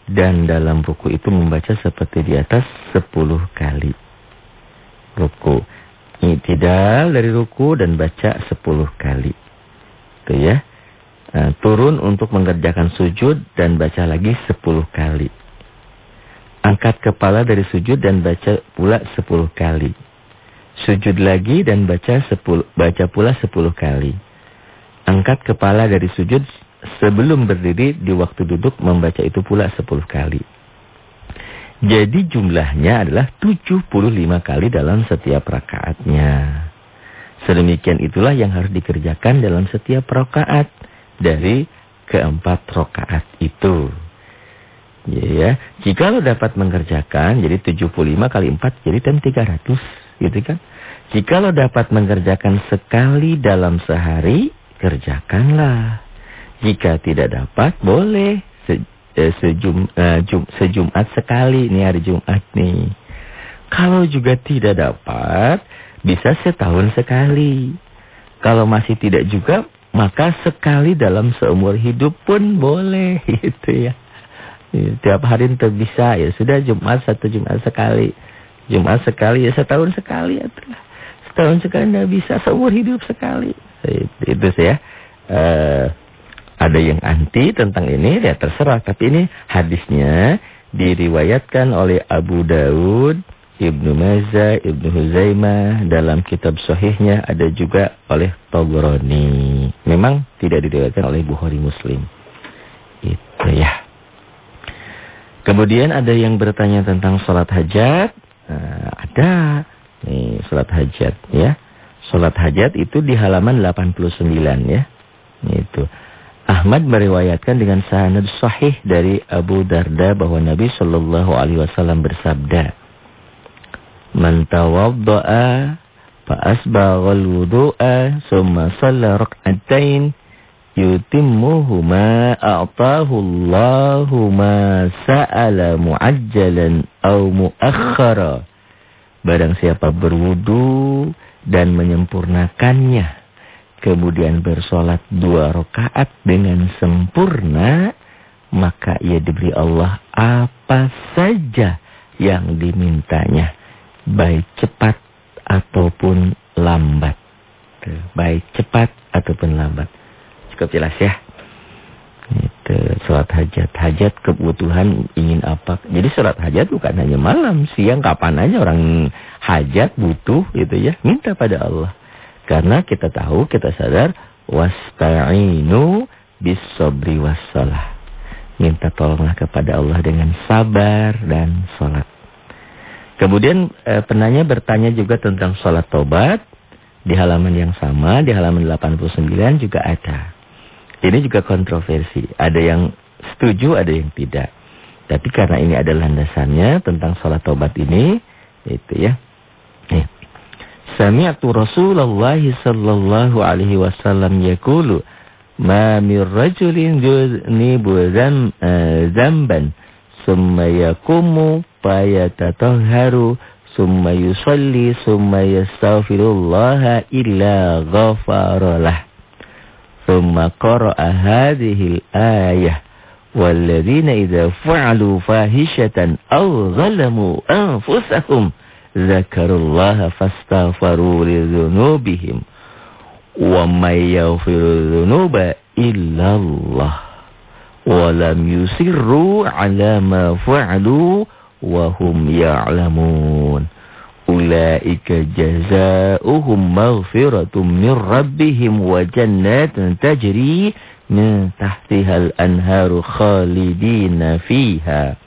dan dalam ruku itu membaca seperti di atas 10 kali ruku Itidal dari ruku dan baca 10 kali. Itu ya. Nah, turun untuk mengerjakan sujud dan baca lagi 10 kali. Angkat kepala dari sujud dan baca pula 10 kali. Sujud lagi dan baca 10 baca pula 10 kali. Angkat kepala dari sujud sebelum berdiri di waktu duduk membaca itu pula 10 kali. Jadi jumlahnya adalah 75 kali dalam setiap rakaatnya. Sedemikian itulah yang harus dikerjakan dalam setiap rakaat dari keempat rakaat itu. Ya, jika lo dapat mengerjakan jadi 75 kali 4 jadi tem 300 gitu kan. Jika lo dapat mengerjakan sekali dalam sehari, kerjakanlah. Jika tidak dapat, boleh eh, sejum, eh, jum, sejumat sekali nih hari Jumat nih. Kalau juga tidak dapat, bisa setahun sekali. Kalau masih tidak juga, maka sekali dalam seumur hidup pun boleh gitu ya. Ya tiap hari itu bisa ya sudah Jumat satu Jumat sekali. Jumat sekali ya setahun sekali ya Setahun sekali tidak bisa seumur hidup sekali. Itu saya uh, ada yang anti tentang ini ya terserah tapi ini hadisnya diriwayatkan oleh Abu Daud, Ibnu Mazah, Ibnu Huzaimah dalam kitab sahihnya ada juga oleh Tabrani. Memang tidak diriwayatkan oleh Bukhari Muslim. Itu ya. Kemudian ada yang bertanya tentang sholat hajat. Nah, ada nih sholat hajat ya. Sholat hajat itu di halaman 89 ya. Itu. Ahmad meriwayatkan dengan sanad sahih dari Abu Darda bahwa Nabi Shallallahu alaihi wasallam bersabda, "Man tawaddaa fa yutimmuhuma a'tahu Allahu ma sa'ala mu'ajjalan aw muakhkhara. Barang siapa berwudu dan menyempurnakannya kemudian bersolat dua rakaat dengan sempurna maka ia diberi Allah apa saja yang dimintanya baik cepat ataupun lambat. Baik cepat ataupun lambat Cukup jelas ya. Itu sholat hajat. Hajat kebutuhan ingin apa. Jadi sholat hajat bukan hanya malam. Siang kapan aja orang hajat butuh gitu ya. Minta pada Allah. Karena kita tahu, kita sadar. Wasta'inu bisobri wassalah. Minta tolonglah kepada Allah dengan sabar dan sholat. Kemudian eh, penanya bertanya juga tentang sholat tobat. Di halaman yang sama, di halaman 89 juga ada. Ini juga kontroversi. Ada yang setuju, ada yang tidak. Tapi karena ini adalah landasannya tentang sholat tobat ini, itu ya. Nih. Sami'atu Rasulullah sallallahu alaihi wasallam yaqulu ma min rajulin yuznibu eh, zamban summa yaqumu fayatatahharu summa yusalli summa yastaghfirullah illa ghafara ثم قرأ هذه الآية والذين إذا فعلوا فاهشة أو ظلموا أنفسهم ذكروا الله فاستغفروا لذنوبهم ومن يغفر الذنوب إلا الله ولم يسروا على ما فعلوا وهم يعلمون Ulaika jazaohum maghfiratum min rabbihim wa jannatin tajri min tahtihal anharu khalidina fiha.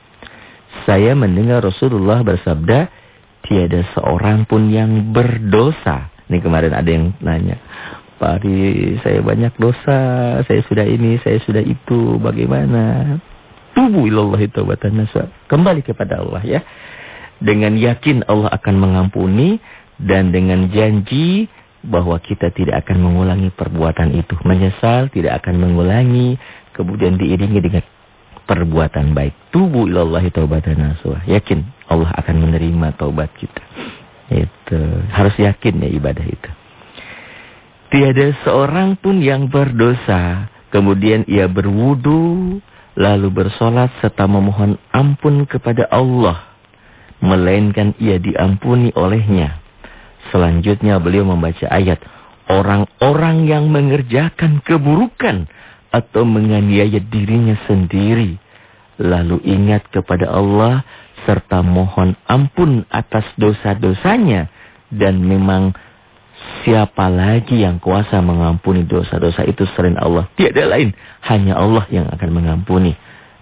Saya mendengar Rasulullah bersabda, tiada seorang pun yang berdosa. Ini kemarin ada yang nanya, Pak Ari, saya banyak dosa, saya sudah ini, saya sudah itu, bagaimana? Tubuh ilallahi taubatan nasa. Kembali kepada Allah ya. Dengan yakin Allah akan mengampuni dan dengan janji bahwa kita tidak akan mengulangi perbuatan itu. Menyesal, tidak akan mengulangi, kemudian diiringi dengan perbuatan baik. Tubu ilallahi taubatan nasuha. Yakin Allah akan menerima taubat kita. Itu harus yakin ya ibadah itu. Tiada seorang pun yang berdosa, kemudian ia berwudu, lalu bersolat serta memohon ampun kepada Allah melainkan ia diampuni olehnya. Selanjutnya beliau membaca ayat, orang-orang yang mengerjakan keburukan atau menganiaya dirinya sendiri, lalu ingat kepada Allah serta mohon ampun atas dosa-dosanya dan memang siapa lagi yang kuasa mengampuni dosa-dosa itu selain Allah? Tiada lain, hanya Allah yang akan mengampuni.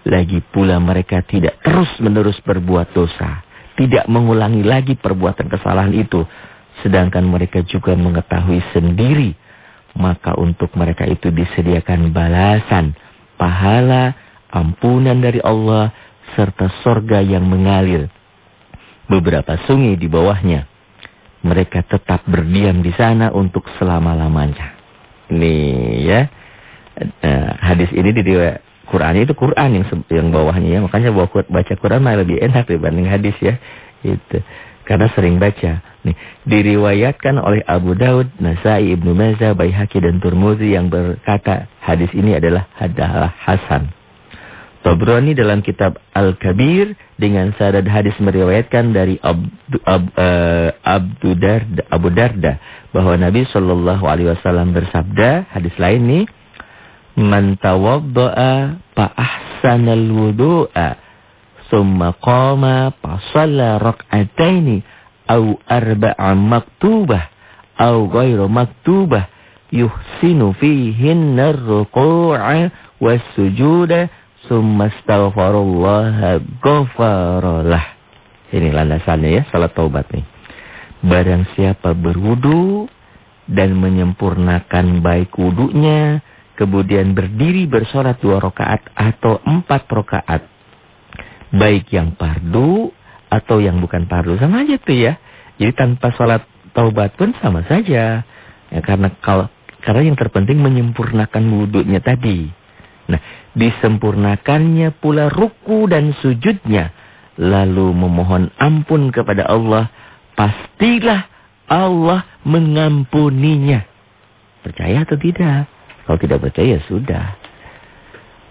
Lagi pula mereka tidak terus-menerus berbuat dosa tidak mengulangi lagi perbuatan kesalahan itu. Sedangkan mereka juga mengetahui sendiri. Maka untuk mereka itu disediakan balasan, pahala, ampunan dari Allah, serta sorga yang mengalir. Beberapa sungai di bawahnya. Mereka tetap berdiam di sana untuk selama-lamanya. Nih ya. Nah, hadis ini di Quran itu Quran yang yang bawahnya ya. Makanya bawa baca Quran malah lebih enak dibanding hadis ya. Itu. Karena sering baca. Nih, diriwayatkan oleh Abu Daud, Nasai, Ibnu Majah, Baihaqi dan Turmuzi yang berkata hadis ini adalah adalah hasan. Tabrani dalam kitab Al-Kabir dengan sanad hadis meriwayatkan dari Abdu, Ab, uh, Abdu Darda, Abu Darda bahwa Nabi Shallallahu alaihi wasallam bersabda, hadis lain nih, "Man tawaddaa fa ahsanal wudu'a, summa qama fa shalla rak'ataini aw arba'a maktubah aw ghairu maktubah yuhsinu fihinna ar-ruku'a was-sujuda" Summa astaghfirullah ghafarallah. Ini landasannya ya, salat taubat nih. Barang siapa berwudu dan menyempurnakan baik wudunya, kemudian berdiri bersolat dua rakaat atau empat rakaat, baik yang pardu atau yang bukan pardu sama aja tuh ya. Jadi tanpa sholat taubat pun sama saja. Ya, karena kalau karena yang terpenting menyempurnakan wudhunya tadi. Nah, disempurnakannya pula ruku dan sujudnya. Lalu memohon ampun kepada Allah. Pastilah Allah mengampuninya. Percaya atau tidak? Kalau tidak percaya, sudah.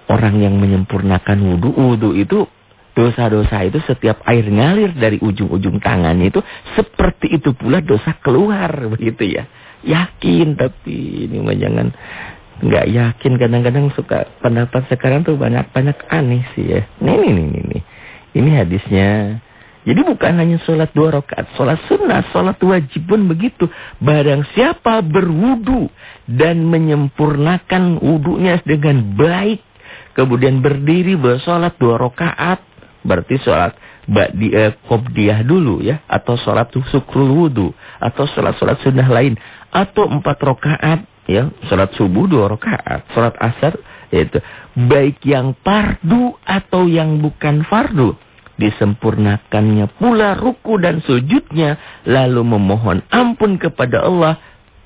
Orang yang menyempurnakan wudhu, wudhu itu dosa-dosa itu setiap air ngalir dari ujung-ujung tangannya itu seperti itu pula dosa keluar begitu ya. Yakin tapi ini mah jangan nggak yakin kadang-kadang suka pendapat sekarang tuh banyak-banyak aneh sih ya. Nih, nih, nih, nih. Ini hadisnya. Jadi bukan hanya sholat dua rakaat, sholat sunnah, sholat wajib pun begitu. Barang siapa berwudu dan menyempurnakan wudunya dengan baik. Kemudian berdiri bersolat dua rakaat. Berarti sholat ba'di eh, qobdiyah dulu ya. Atau sholat sukrul wudu. Atau sholat-sholat sunnah lain. Atau empat rakaat ya salat subuh dua rakaat, salat asar yaitu baik yang fardu atau yang bukan fardu disempurnakannya pula ruku dan sujudnya lalu memohon ampun kepada Allah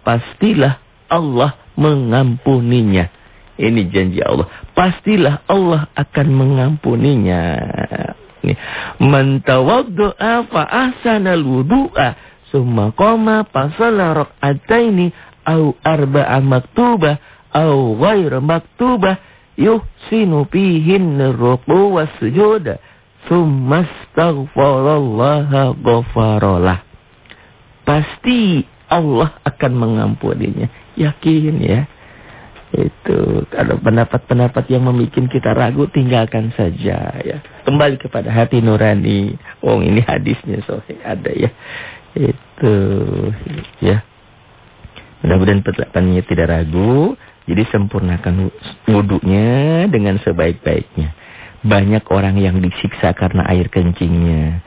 pastilah Allah mengampuninya. Ini janji Allah. Pastilah Allah akan mengampuninya. Man tawaddaa fa ahsanal wudu'a summa qama fa shalla rak'ataini au arba'a maktubah au ghair maktubah. Yuhsinu fihin ruku was sujuda. Thumma astaghfarallaha ghafarallah pasti Allah akan mengampuninya yakin ya itu kalau pendapat-pendapat yang membuat kita ragu tinggalkan saja ya kembali kepada hati nurani oh ini hadisnya sohe ada ya itu ya Mudah-mudahan pendapatannya tidak ragu. Jadi sempurnakan wudhunya dengan sebaik-baiknya. Banyak orang yang disiksa karena air kencingnya.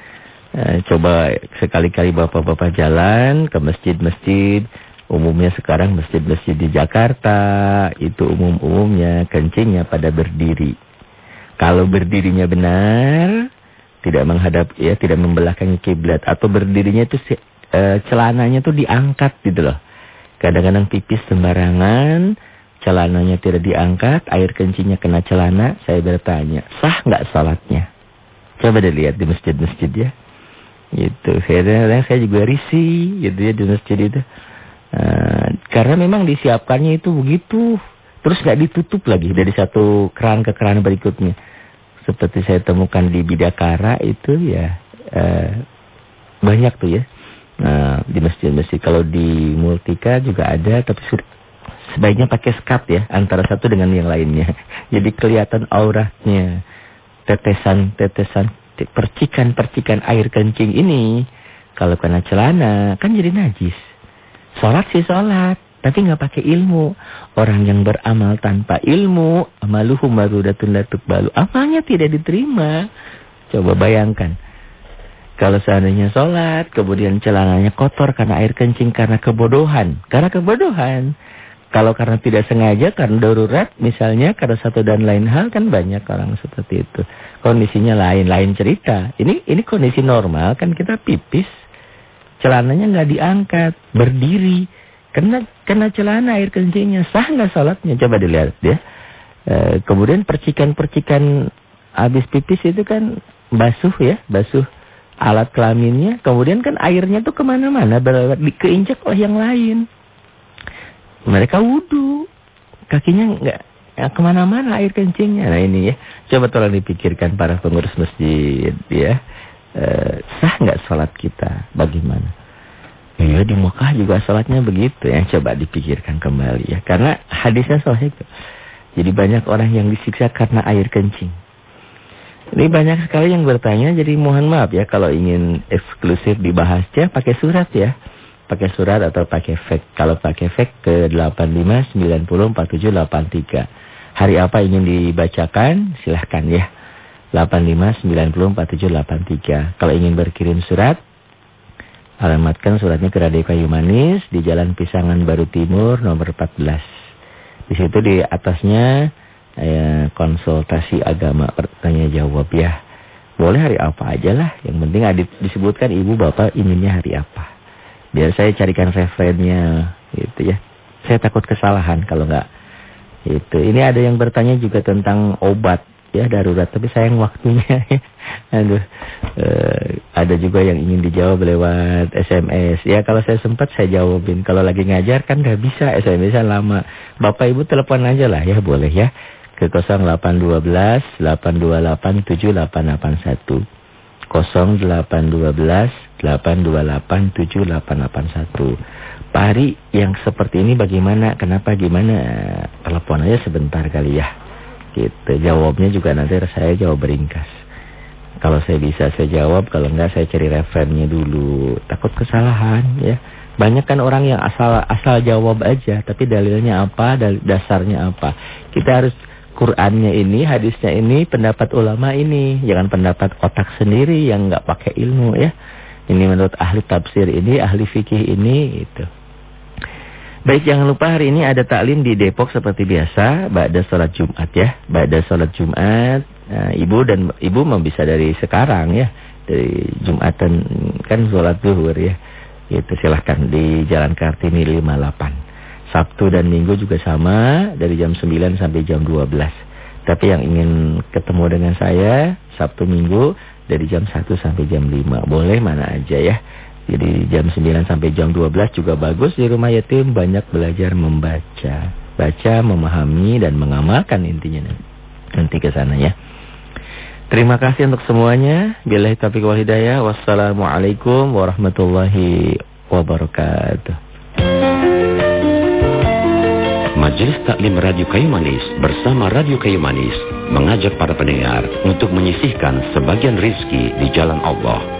Eh, coba sekali-kali bapak-bapak jalan ke masjid-masjid. Umumnya sekarang masjid-masjid di Jakarta. Itu umum-umumnya kencingnya pada berdiri. Kalau berdirinya benar, tidak menghadap ya, tidak membelakangi kiblat atau berdirinya itu e, celananya tuh diangkat gitu loh. Kadang-kadang pipis sembarangan, celananya tidak diangkat, air kencingnya kena celana. Saya bertanya, sah nggak salatnya? Coba deh lihat di masjid-masjid ya. Gitu. Kadang-kadang saya juga risih gitu ya di masjid itu. Uh, karena memang disiapkannya itu begitu. Terus nggak ditutup lagi dari satu keran ke keran berikutnya. Seperti saya temukan di Bidakara itu ya. Uh, banyak tuh ya. Nah, di masjid-masjid kalau di Multika juga ada tapi sebaiknya pakai skat ya antara satu dengan yang lainnya. Jadi kelihatan auratnya. Tetesan-tetesan percikan-percikan air kencing ini kalau kena celana kan jadi najis. Salat sih salat, tapi nggak pakai ilmu. Orang yang beramal tanpa ilmu, amaluhu marudatun latuk balu. Amalnya tidak diterima. Coba bayangkan. Kalau seandainya sholat, kemudian celananya kotor karena air kencing, karena kebodohan. Karena kebodohan. Kalau karena tidak sengaja, karena darurat, misalnya karena satu dan lain hal, kan banyak orang seperti itu. Kondisinya lain, lain cerita. Ini ini kondisi normal, kan kita pipis. Celananya nggak diangkat, berdiri. Kena, kena celana air kencingnya, sah nggak sholatnya? Coba dilihat ya. E, kemudian percikan-percikan habis pipis itu kan basuh ya, basuh alat kelaminnya, kemudian kan airnya tuh ke mana-mana, keinjak oleh yang lain. Mereka wudhu, kakinya nggak Ya, ke mana-mana air kencingnya. Nah ini ya. Coba tolong dipikirkan para pengurus masjid ya. Eh, sah nggak sholat kita? Bagaimana? Iya di Mekah juga sholatnya begitu ya. Coba dipikirkan kembali ya. Karena hadisnya sahih. Jadi banyak orang yang disiksa karena air kencing. Ini banyak sekali yang bertanya, jadi mohon maaf ya kalau ingin eksklusif dibahasnya pakai surat ya. Pakai surat atau pakai fax. Kalau pakai fax ke 85904783. Hari apa ingin dibacakan silahkan ya. 85904783. Kalau ingin berkirim surat, alamatkan suratnya ke Radio Kayu Manis di Jalan Pisangan Baru Timur nomor 14. Di situ di atasnya eh, konsultasi agama bertanya jawab ya. Boleh hari apa aja lah. Yang penting disebutkan ibu bapak inginnya hari apa. Biar saya carikan referennya gitu ya. Saya takut kesalahan kalau enggak. Itu. Ini ada yang bertanya juga tentang obat ya darurat tapi sayang waktunya aduh eh, ada juga yang ingin dijawab lewat SMS ya kalau saya sempat saya jawabin kalau lagi ngajar kan nggak bisa SMS lama bapak ibu telepon aja lah ya boleh ya ke 0812 828 7881. 0812 828 7881. Pak Hari yang seperti ini bagaimana? Kenapa gimana? Telepon aja sebentar kali ya. Gitu. Jawabnya juga nanti saya jawab beringkas. Kalau saya bisa saya jawab, kalau enggak saya cari referennya dulu. Takut kesalahan ya. Banyak kan orang yang asal asal jawab aja, tapi dalilnya apa, dal dasarnya apa. Kita harus Qurannya ini, hadisnya ini, pendapat ulama ini. Jangan pendapat otak sendiri yang nggak pakai ilmu ya. Ini menurut ahli tafsir ini, ahli fikih ini itu. Baik, jangan lupa hari ini ada taklim di Depok seperti biasa, Ba'da sholat Jumat ya. Ba'da sholat Jumat, nah, ibu dan ibu mau bisa dari sekarang ya. Dari Jumatan kan sholat zuhur ya. Itu silahkan di Jalan Kartini 58. Sabtu dan Minggu juga sama dari jam 9 sampai jam 12. Tapi yang ingin ketemu dengan saya Sabtu Minggu dari jam 1 sampai jam 5. Boleh mana aja ya. Jadi jam 9 sampai jam 12 juga bagus di rumah yatim banyak belajar membaca. Baca, memahami dan mengamalkan intinya nanti ke sana ya. Terima kasih untuk semuanya. Billahi taufiq wal hidayah. Wassalamualaikum warahmatullahi wabarakatuh. Majelis Taklim Radio Kayu Manis bersama Radio Kayu Manis mengajak para pendengar untuk menyisihkan sebagian rizki di jalan Allah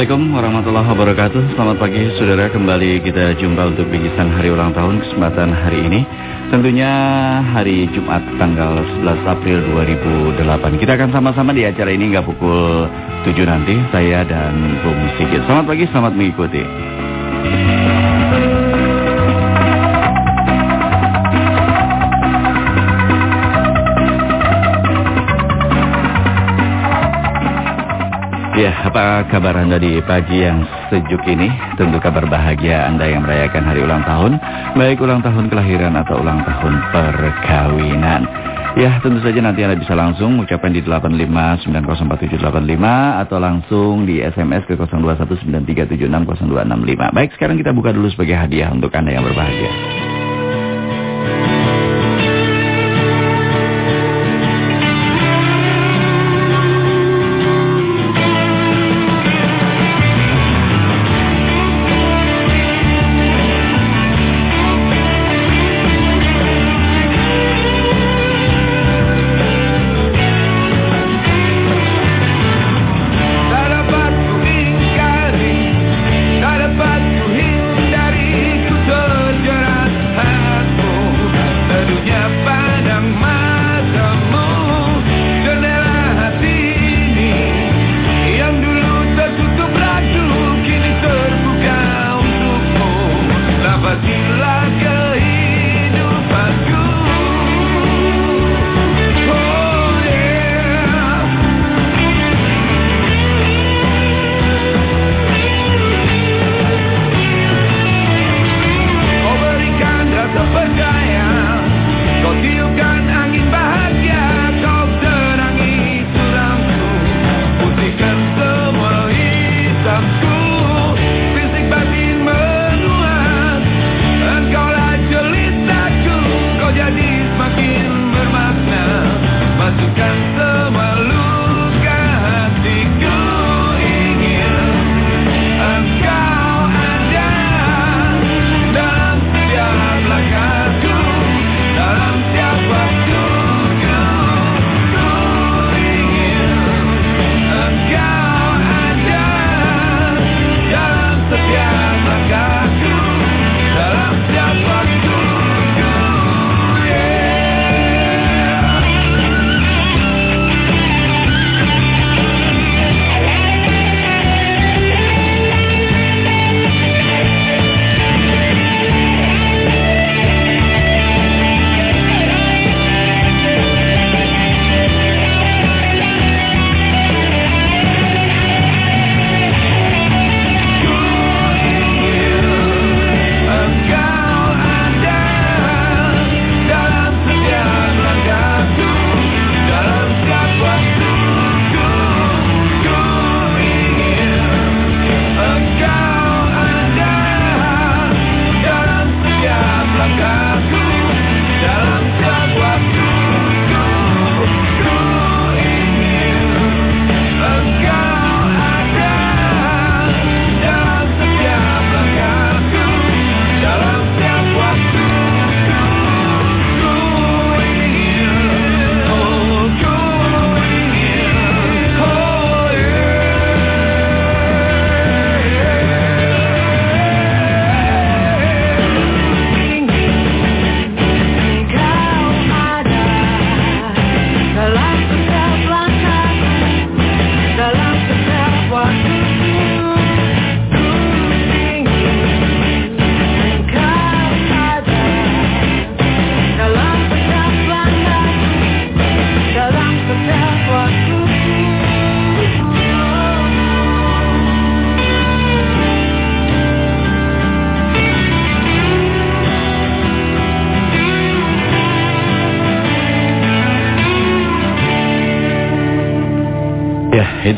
Assalamualaikum warahmatullahi wabarakatuh. Selamat pagi saudara. Kembali kita jumpa untuk bingkisan hari ulang tahun kesempatan hari ini. Tentunya hari Jumat tanggal 11 April 2008 Kita akan sama-sama di acara ini nggak pukul 7 nanti Saya dan Bung Sigit Selamat pagi, selamat mengikuti Ya, apa kabar Anda di pagi yang sejuk ini? Tentu kabar bahagia Anda yang merayakan hari ulang tahun, baik ulang tahun kelahiran atau ulang tahun perkawinan. Ya, tentu saja nanti Anda bisa langsung ucapkan di 85904785 atau langsung di SMS ke 021937600265. Baik, sekarang kita buka dulu sebagai hadiah untuk Anda yang berbahagia.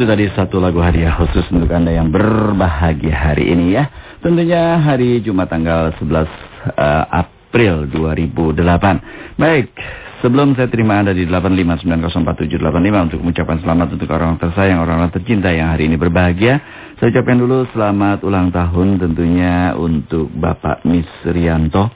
Itu tadi satu lagu hadiah khusus untuk Anda yang berbahagia hari ini ya. Tentunya hari Jumat tanggal 11 uh, eh, April 2008. Baik, sebelum saya terima Anda di 859047785 untuk mengucapkan selamat untuk orang tersayang, orang-orang tercinta yang hari ini berbahagia. Saya ucapkan dulu selamat ulang tahun tentunya untuk Bapak Misrianto.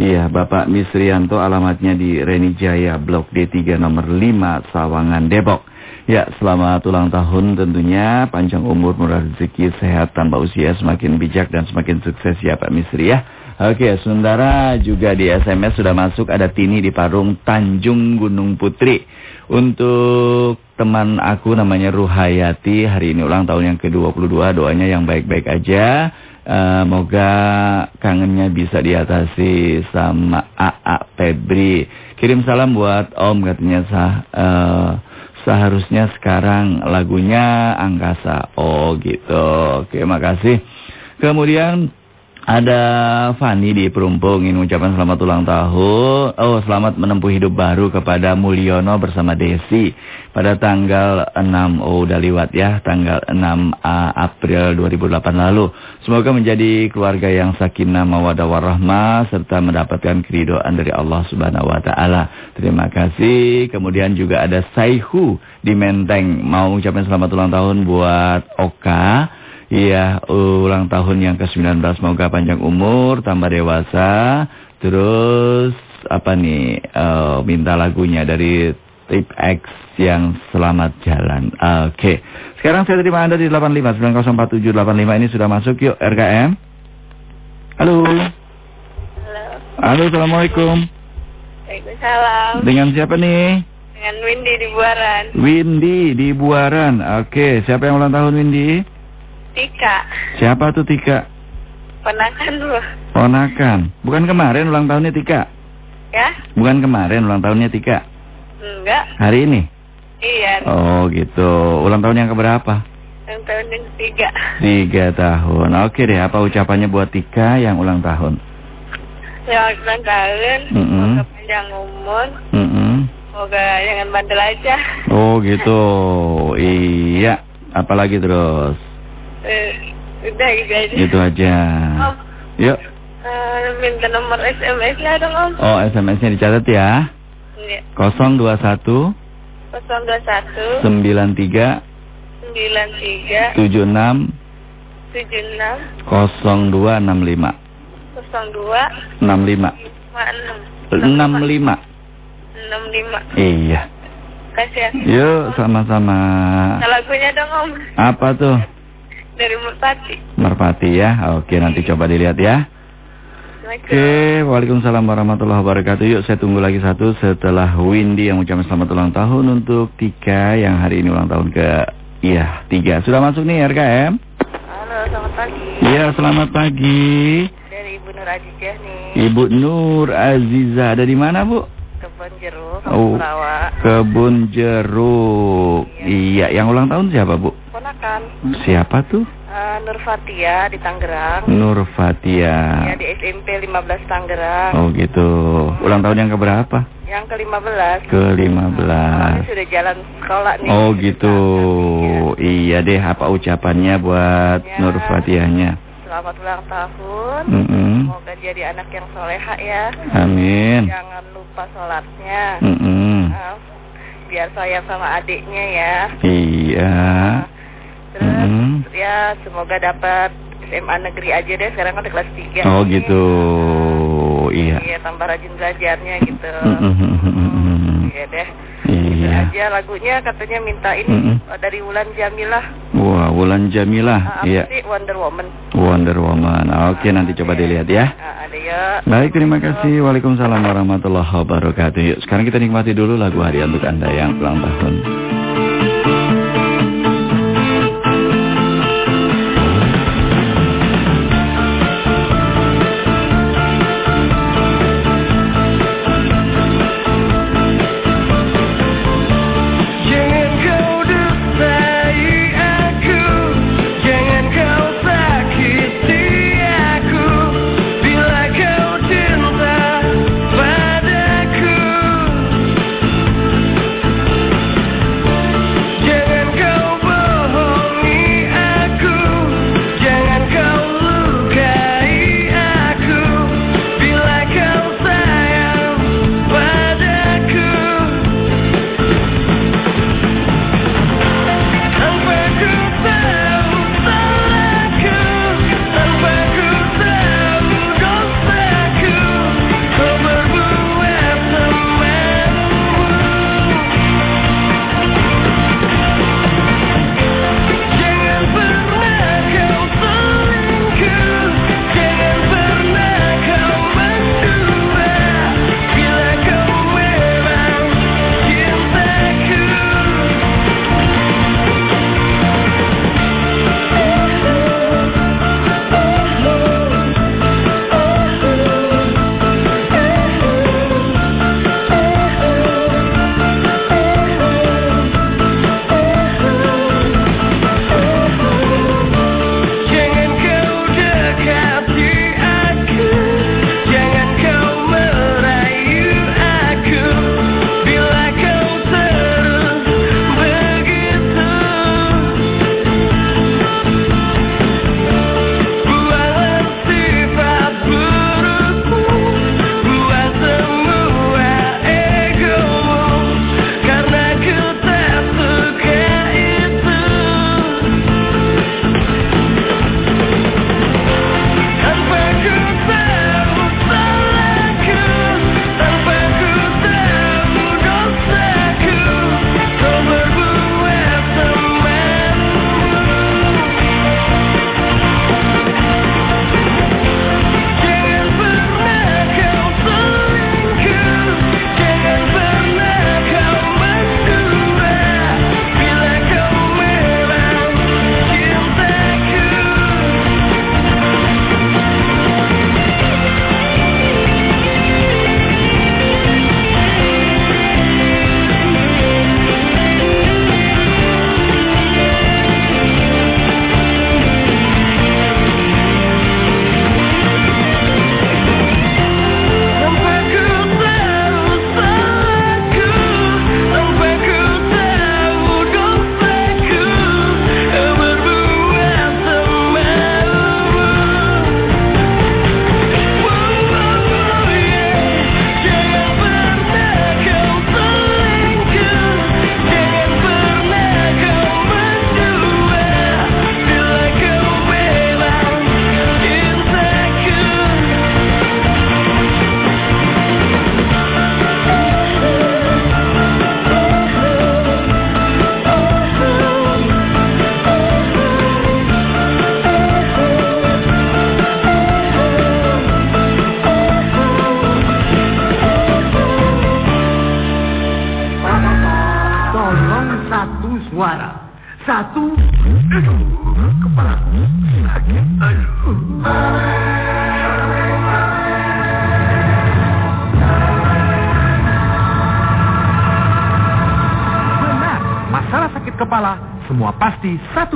Iya, Bapak Misrianto alamatnya di Reni Jaya, Blok D3 nomor 5, Sawangan, Depok. Ya, selamat ulang tahun tentunya. Panjang umur, murah rezeki, sehat, tanpa usia, semakin bijak dan semakin sukses ya Pak Misri ya. Oke, Sundara juga di SMS sudah masuk. Ada Tini di Parung Tanjung Gunung Putri. Untuk teman aku namanya Ruhayati. Hari ini ulang tahun yang ke-22. Doanya yang baik-baik aja. Uh, moga kangennya bisa diatasi sama AA Febri. Kirim salam buat Om katanya sah. Uh, seharusnya sekarang lagunya angkasa. Oh gitu. Oke, makasih. Kemudian ada Fani di Perumpung ingin mengucapkan selamat ulang tahun. Oh, selamat menempuh hidup baru kepada Mulyono bersama Desi pada tanggal 6 oh udah lewat ya, tanggal 6 April 2008 lalu. Semoga menjadi keluarga yang sakinah mawadah warahmah serta mendapatkan keridoan dari Allah Subhanahu wa taala. Terima kasih. Kemudian juga ada Saihu di Menteng mau mengucapkan selamat ulang tahun buat Oka. Iya, ulang tahun yang ke-19 semoga panjang umur, tambah dewasa. Terus apa nih? Uh, minta lagunya dari Tip X yang selamat jalan. Oke. Okay. Sekarang saya terima Anda di 85904785 ini sudah masuk yuk RKM. Halo. Halo. Halo, Assalamualaikum. Waalaikumsalam. Dengan siapa nih? Dengan Windy di Buaran. Windy di Buaran. Oke, okay. siapa yang ulang tahun Windy? Tika. Siapa tuh Tika? Ponakan lu. Ponakan. Bukan kemarin ulang tahunnya Tika? Ya? Bukan kemarin ulang tahunnya Tika? Enggak. Hari ini? Iya. Oh gitu. Ulang tahun yang keberapa? Ulang tahun yang ketiga. Tiga tahun. Oke deh, apa ucapannya buat Tika yang ulang tahun? Yang ulang tahun. Mm -hmm. Semoga panjang umur. Mm -hmm. Semoga jangan bandel aja. Oh gitu. iya. Apalagi terus? Eh, udah gitu aja. Gitu aja. Om. Yuk. Uh, minta nomor SMS-nya dong Om. Oh SMS-nya dicatat ya. Iya. 021 021 93 93 76 76 0265 02 65 56 65 65 Iya. Kasih ya. Yuk sama-sama. Lagunya dong Om. Apa tuh? Dari Merpati. Merpati ya. Oke, nanti coba dilihat ya. Oke, Waalaikumsalam warahmatullahi wabarakatuh. Yuk saya tunggu lagi satu setelah Windy yang ucapkan selamat ulang tahun untuk Tika yang hari ini ulang tahun ke iya tiga. Sudah masuk nih RKM? Halo, selamat pagi. Iya, selamat pagi. Dari Ibu Nur Azizah nih. Ibu Nur Aziza ada di mana Bu? Kebun jeruk, oh, Kebun jeruk. Iya. iya, yang ulang tahun siapa Bu? Ponakan. Siapa tuh? Uh, Nur Fatia di Tangerang. Nur Fatia. Ya di SMP 15 Tangerang. Oh gitu. Ulang tahun yang keberapa? Yang ke-15. Ke-15. Nah, sudah jalan sekolah nih. Oh gitu. Ya. Iya deh, apa ucapannya buat ya. Nur Fatiahnya? Selamat ulang tahun. Mm -hmm. Semoga jadi anak yang soleha ya. Amin. Jangan lupa sholatnya. Mm -hmm. Nah, biar sayang sama adiknya ya. Iya. Nah, Terus mm -hmm. ya semoga dapat SMA negeri aja deh sekarang kan udah kelas 3 Oh nih. gitu. Iya. Iya tambah rajin belajarnya gitu. Mm -hmm. Iya deh. Iya. Gitu aja lagunya katanya minta ini mm -hmm. dari Wulan Jamilah. Wah, Wulan Jamilah. Uh, iya. Sih? Wonder Woman. Wonder Woman. Oke, okay, nanti coba dilihat ya. Uh, ada ya. Baik, terima kasih. Waalaikumsalam warahmatullahi wabarakatuh. Yuk, sekarang kita nikmati dulu lagu hari untuk Anda yang ulang tahun.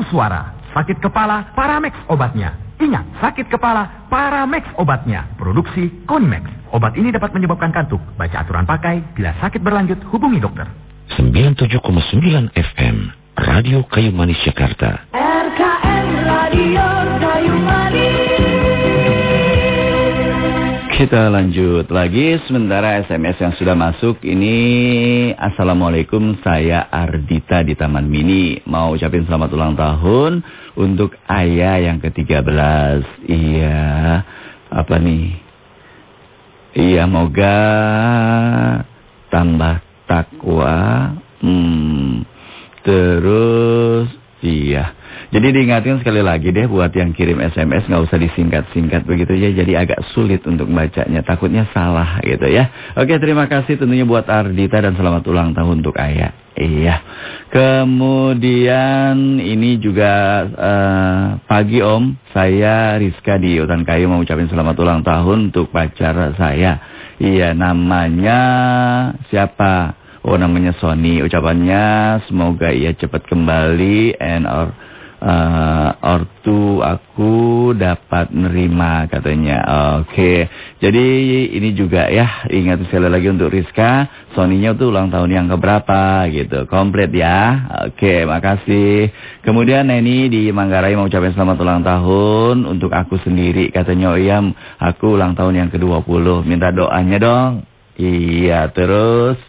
Suara. Sakit kepala, Paramex obatnya. Ingat, sakit kepala, Paramex obatnya. Produksi Konimex. Obat ini dapat menyebabkan kantuk. Baca aturan pakai. Bila sakit berlanjut, hubungi dokter. 97,9 FM Radio Kayu Manis Jakarta. RKM Radio Kayu Manis. Kita lanjut lagi. Sementara SMS yang sudah masuk ini Assalamualaikum saya Ardita di Taman Mini. Mau ucapin selamat ulang tahun untuk ayah yang ke-13 Iya apa nih? Iya moga tambah takwa. Hmm, Terus iya jadi diingatkan sekali lagi deh buat yang kirim SMS nggak usah disingkat-singkat begitu ya. Jadi agak sulit untuk bacanya. Takutnya salah gitu ya. Oke terima kasih tentunya buat Ardita dan selamat ulang tahun untuk Ayah. Iya. Kemudian ini juga uh, pagi Om. Saya Rizka di Hutan Kayu mau ucapin selamat ulang tahun untuk pacar saya. Iya namanya siapa? Oh namanya Sony. Ucapannya semoga ia cepat kembali and or uh, ortu aku dapat nerima katanya. Oke. Okay. Jadi ini juga ya ingat sekali lagi untuk Rizka, Soninya tuh ulang tahun yang keberapa gitu. Komplit ya. Oke, okay, makasih. Kemudian Neni di Manggarai mau ucapin selamat ulang tahun untuk aku sendiri katanya oh iya aku ulang tahun yang ke-20. Minta doanya dong. Iya, terus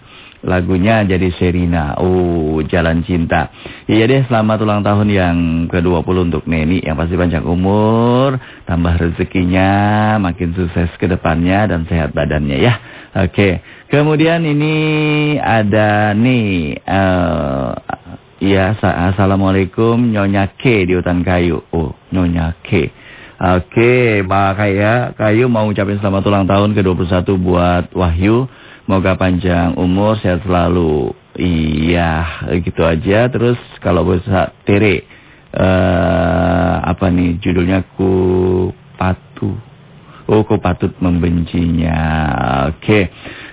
Lagunya jadi Serina. Oh, Jalan Cinta. Iya deh, selamat ulang tahun yang ke-20 untuk Neni. Yang pasti panjang umur, tambah rezekinya, makin sukses ke depannya dan sehat badannya ya. Oke. Kemudian ini ada nih. Uh, ya, Assalamualaikum Nyonya K di hutan kayu. Oh, Nyonya K. Oke, Mbak Kaya, Kayu mau ucapin selamat ulang tahun ke-21 buat Wahyu. Moga panjang umur, sehat selalu. Iya, gitu aja. Terus kalau bisa Tere, uh, apa nih judulnya ku patu. Oh, ku patut membencinya. Oke. Okay.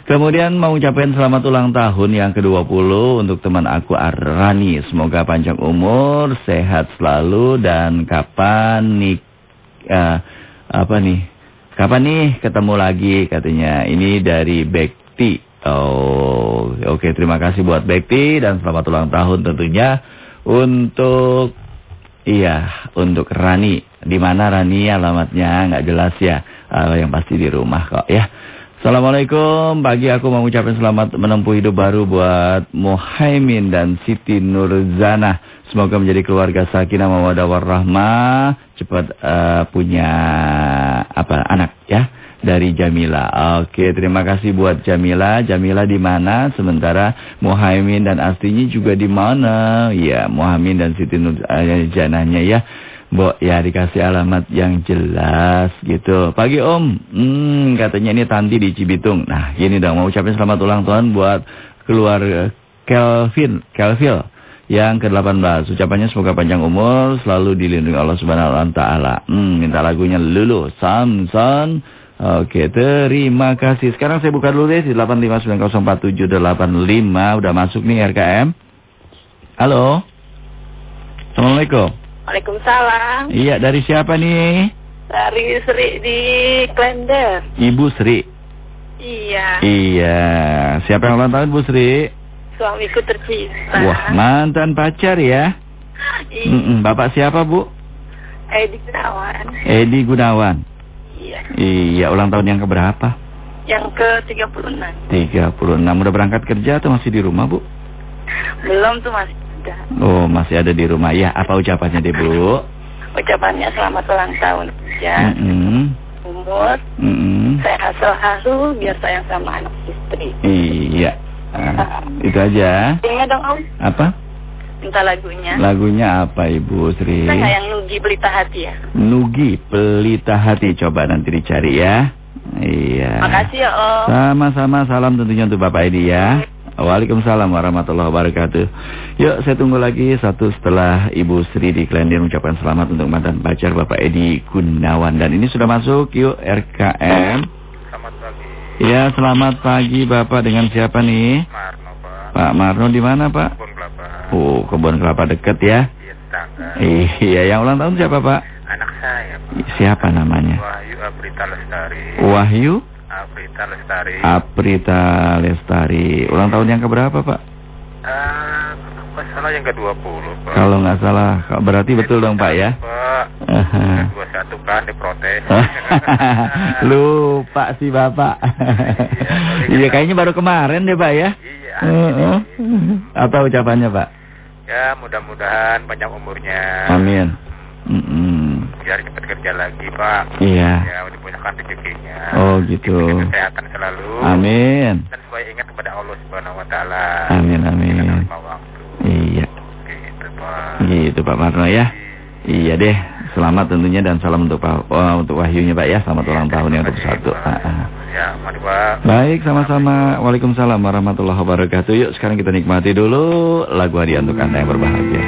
Kemudian mau ucapin selamat ulang tahun yang ke-20 untuk teman aku Arani. Semoga panjang umur, sehat selalu dan kapan nih uh, apa nih? Kapan nih ketemu lagi katanya. Ini dari Beck Bekti. Oh, oke okay, terima kasih buat Bekti dan selamat ulang tahun tentunya untuk iya untuk Rani. Di mana Rani alamatnya nggak jelas ya. Uh, yang pasti di rumah kok ya. Assalamualaikum, pagi aku mau ucapin selamat menempuh hidup baru buat Muhaimin dan Siti Nurzana. Semoga menjadi keluarga sakinah mawadah warahmah, cepat uh, punya apa anak ya dari Jamila. Oke, terima kasih buat Jamila. Jamila di mana? Sementara Muhaimin dan Astinya juga di mana? Ya, Muhaimin dan Siti Nurjananya ya. Bo, ya dikasih alamat yang jelas gitu. Pagi Om, hmm, katanya ini Tanti di Cibitung. Nah, gini dong, mau ucapin selamat ulang tahun buat keluar Kelvin, Kelvin yang ke-18. Ucapannya semoga panjang umur, selalu dilindungi Allah Subhanahu wa taala. Hmm, minta lagunya Lulu Samson Oke, terima kasih. Sekarang saya buka dulu deh di 859047885 udah masuk nih RKM. Halo. Assalamualaikum. Waalaikumsalam. Iya, dari siapa nih? Dari Sri di Klender. Ibu Sri. Iya. Iya. Siapa yang ulang tahun Bu Sri? Suamiku tercinta. Wah, mantan pacar ya? Iya. Mm -mm. Bapak siapa Bu? Edi Gunawan. Edi Gunawan. Iya. Iya, ulang tahun yang keberapa? Yang ke-36. 36. Udah berangkat kerja atau masih di rumah, Bu? Belum tuh masih ada. Oh, masih ada di rumah. Ya, apa ucapannya deh, Bu? Ucapannya selamat ulang tahun ya. Mm -hmm. Umur. Mm -hmm. Sehat selalu biar sayang sama anak istri. Iya. Nah, itu aja. Iya dong, Om. Apa? Minta lagunya. Lagunya apa Ibu Sri? Kita yang Nugi Pelita Hati ya. Nugi Pelita Hati. Coba nanti dicari ya. Iya. Makasih ya Om. Sama-sama salam tentunya untuk Bapak Edi ya. Waalaikumsalam warahmatullahi wabarakatuh. Yuk saya tunggu lagi satu setelah Ibu Sri di Klender mengucapkan selamat untuk mantan pacar Bapak Edi Gunawan. Dan ini sudah masuk yuk RKM. Selamat pagi. Ya selamat pagi Bapak dengan siapa nih? Marno Pak. Pak Marno di mana Pak? Oh kebun kelapa deket ya? Iya yang ulang tahun siapa Pak? Anak saya Pak. Siapa namanya? Wahyu Aprita Lestari. Wahyu? Aprita Lestari. Aprita Lestari. Ulang tahun yang keberapa Pak? Ah, masalah yang ke-20 Pak. Kalau nggak salah, berarti betul dong Pak ya? Pak. Yang 21 kan diprotes. Lupa sih Bapak. Iya kayaknya baru kemarin deh Pak ya? Iya. Heeh. Apa ucapannya Pak? Ya, mudah-mudahan panjang umurnya. Amin. Mm-mm. Biar cepat kerja lagi, Pak. Iya. Ya, dimudahkan rezekinya. Oh gitu. Kesehatan selalu. Amin. Dan supaya ingat kepada Allah Subhanahu wa taala. Amin amin. Waktu. Iya. Gitu, Pak. Gitu Pak Marno ya. Iya deh. Selamat tentunya dan salam untuk Pak oh, untuk Wahyunya Pak ya. Selamat ulang tahun yang ke-21. Ah, ah. Ya, mari Pak. Baik, sama-sama. Waalaikumsalam warahmatullahi wabarakatuh. Yuk, sekarang kita nikmati dulu lagu hadiah untuk Anda yang berbahagia.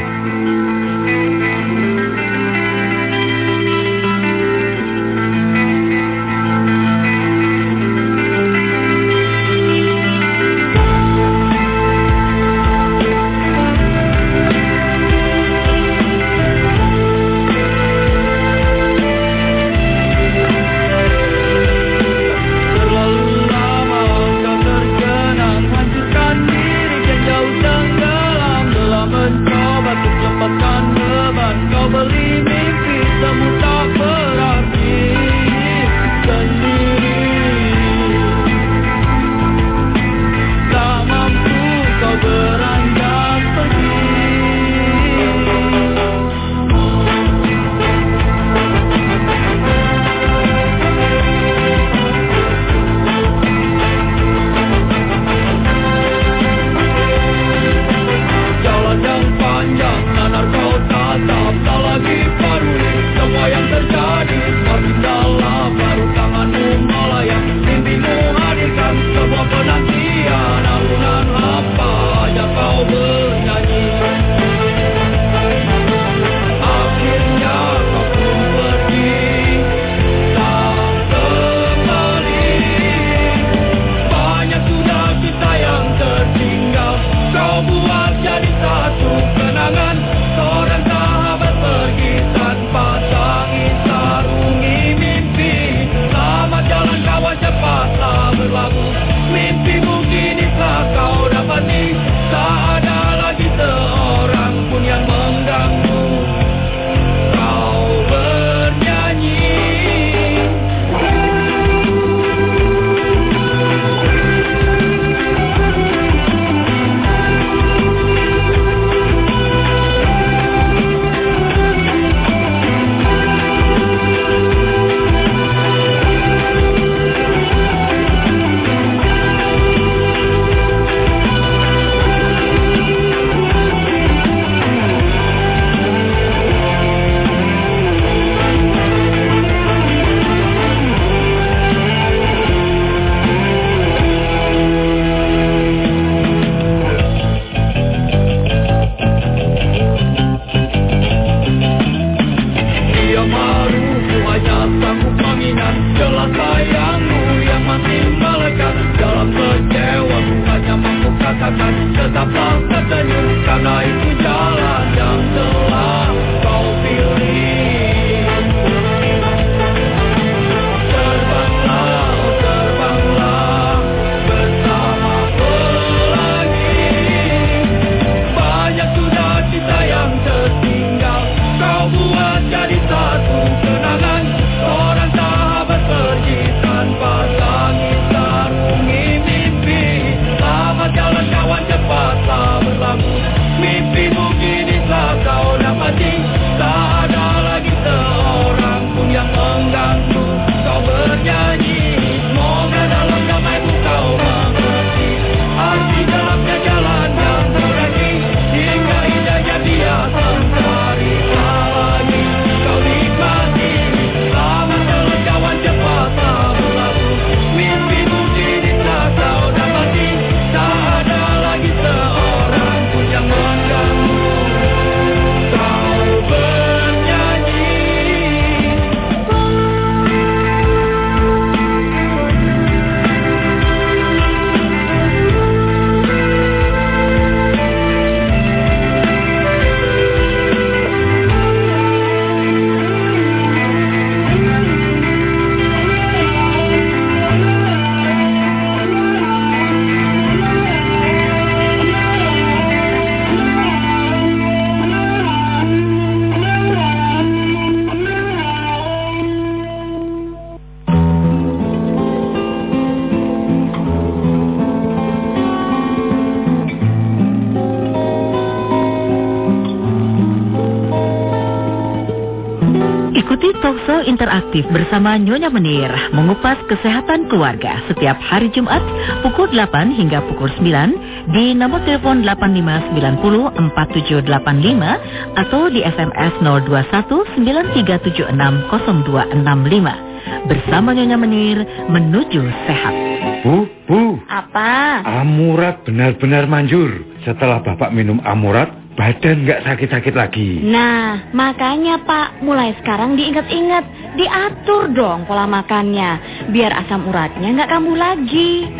Bersama Nyonya Menir mengupas kesehatan keluarga setiap hari Jumat pukul 8 hingga pukul 9 di nomor telepon 85904785 atau di SMS 021937600265. Bersama Nyonya Menir menuju sehat. Bu, Bu. Apa? Amurat benar-benar manjur. Setelah Bapak minum amurat, badan nggak sakit-sakit lagi. Nah, makanya Pak, mulai sekarang diingat-ingat, diatur dong pola makannya, biar asam uratnya nggak kambuh lagi.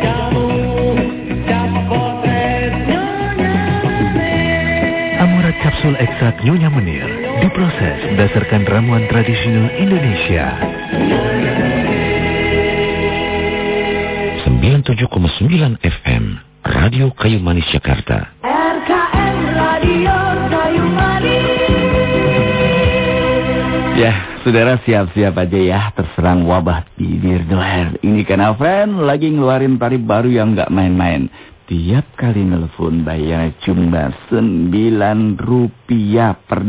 Amurat kapsul ekstrak Nyonya Menir diproses berdasarkan ramuan tradisional Indonesia. 97,9 FM Radio Kayu Manis Jakarta. Ya, saudara siap-siap aja ya terserang wabah bibir doer. Ini karena fan lagi ngeluarin tarif baru yang nggak main-main. Tiap kali nelfon bayar cuma 9 rupiah per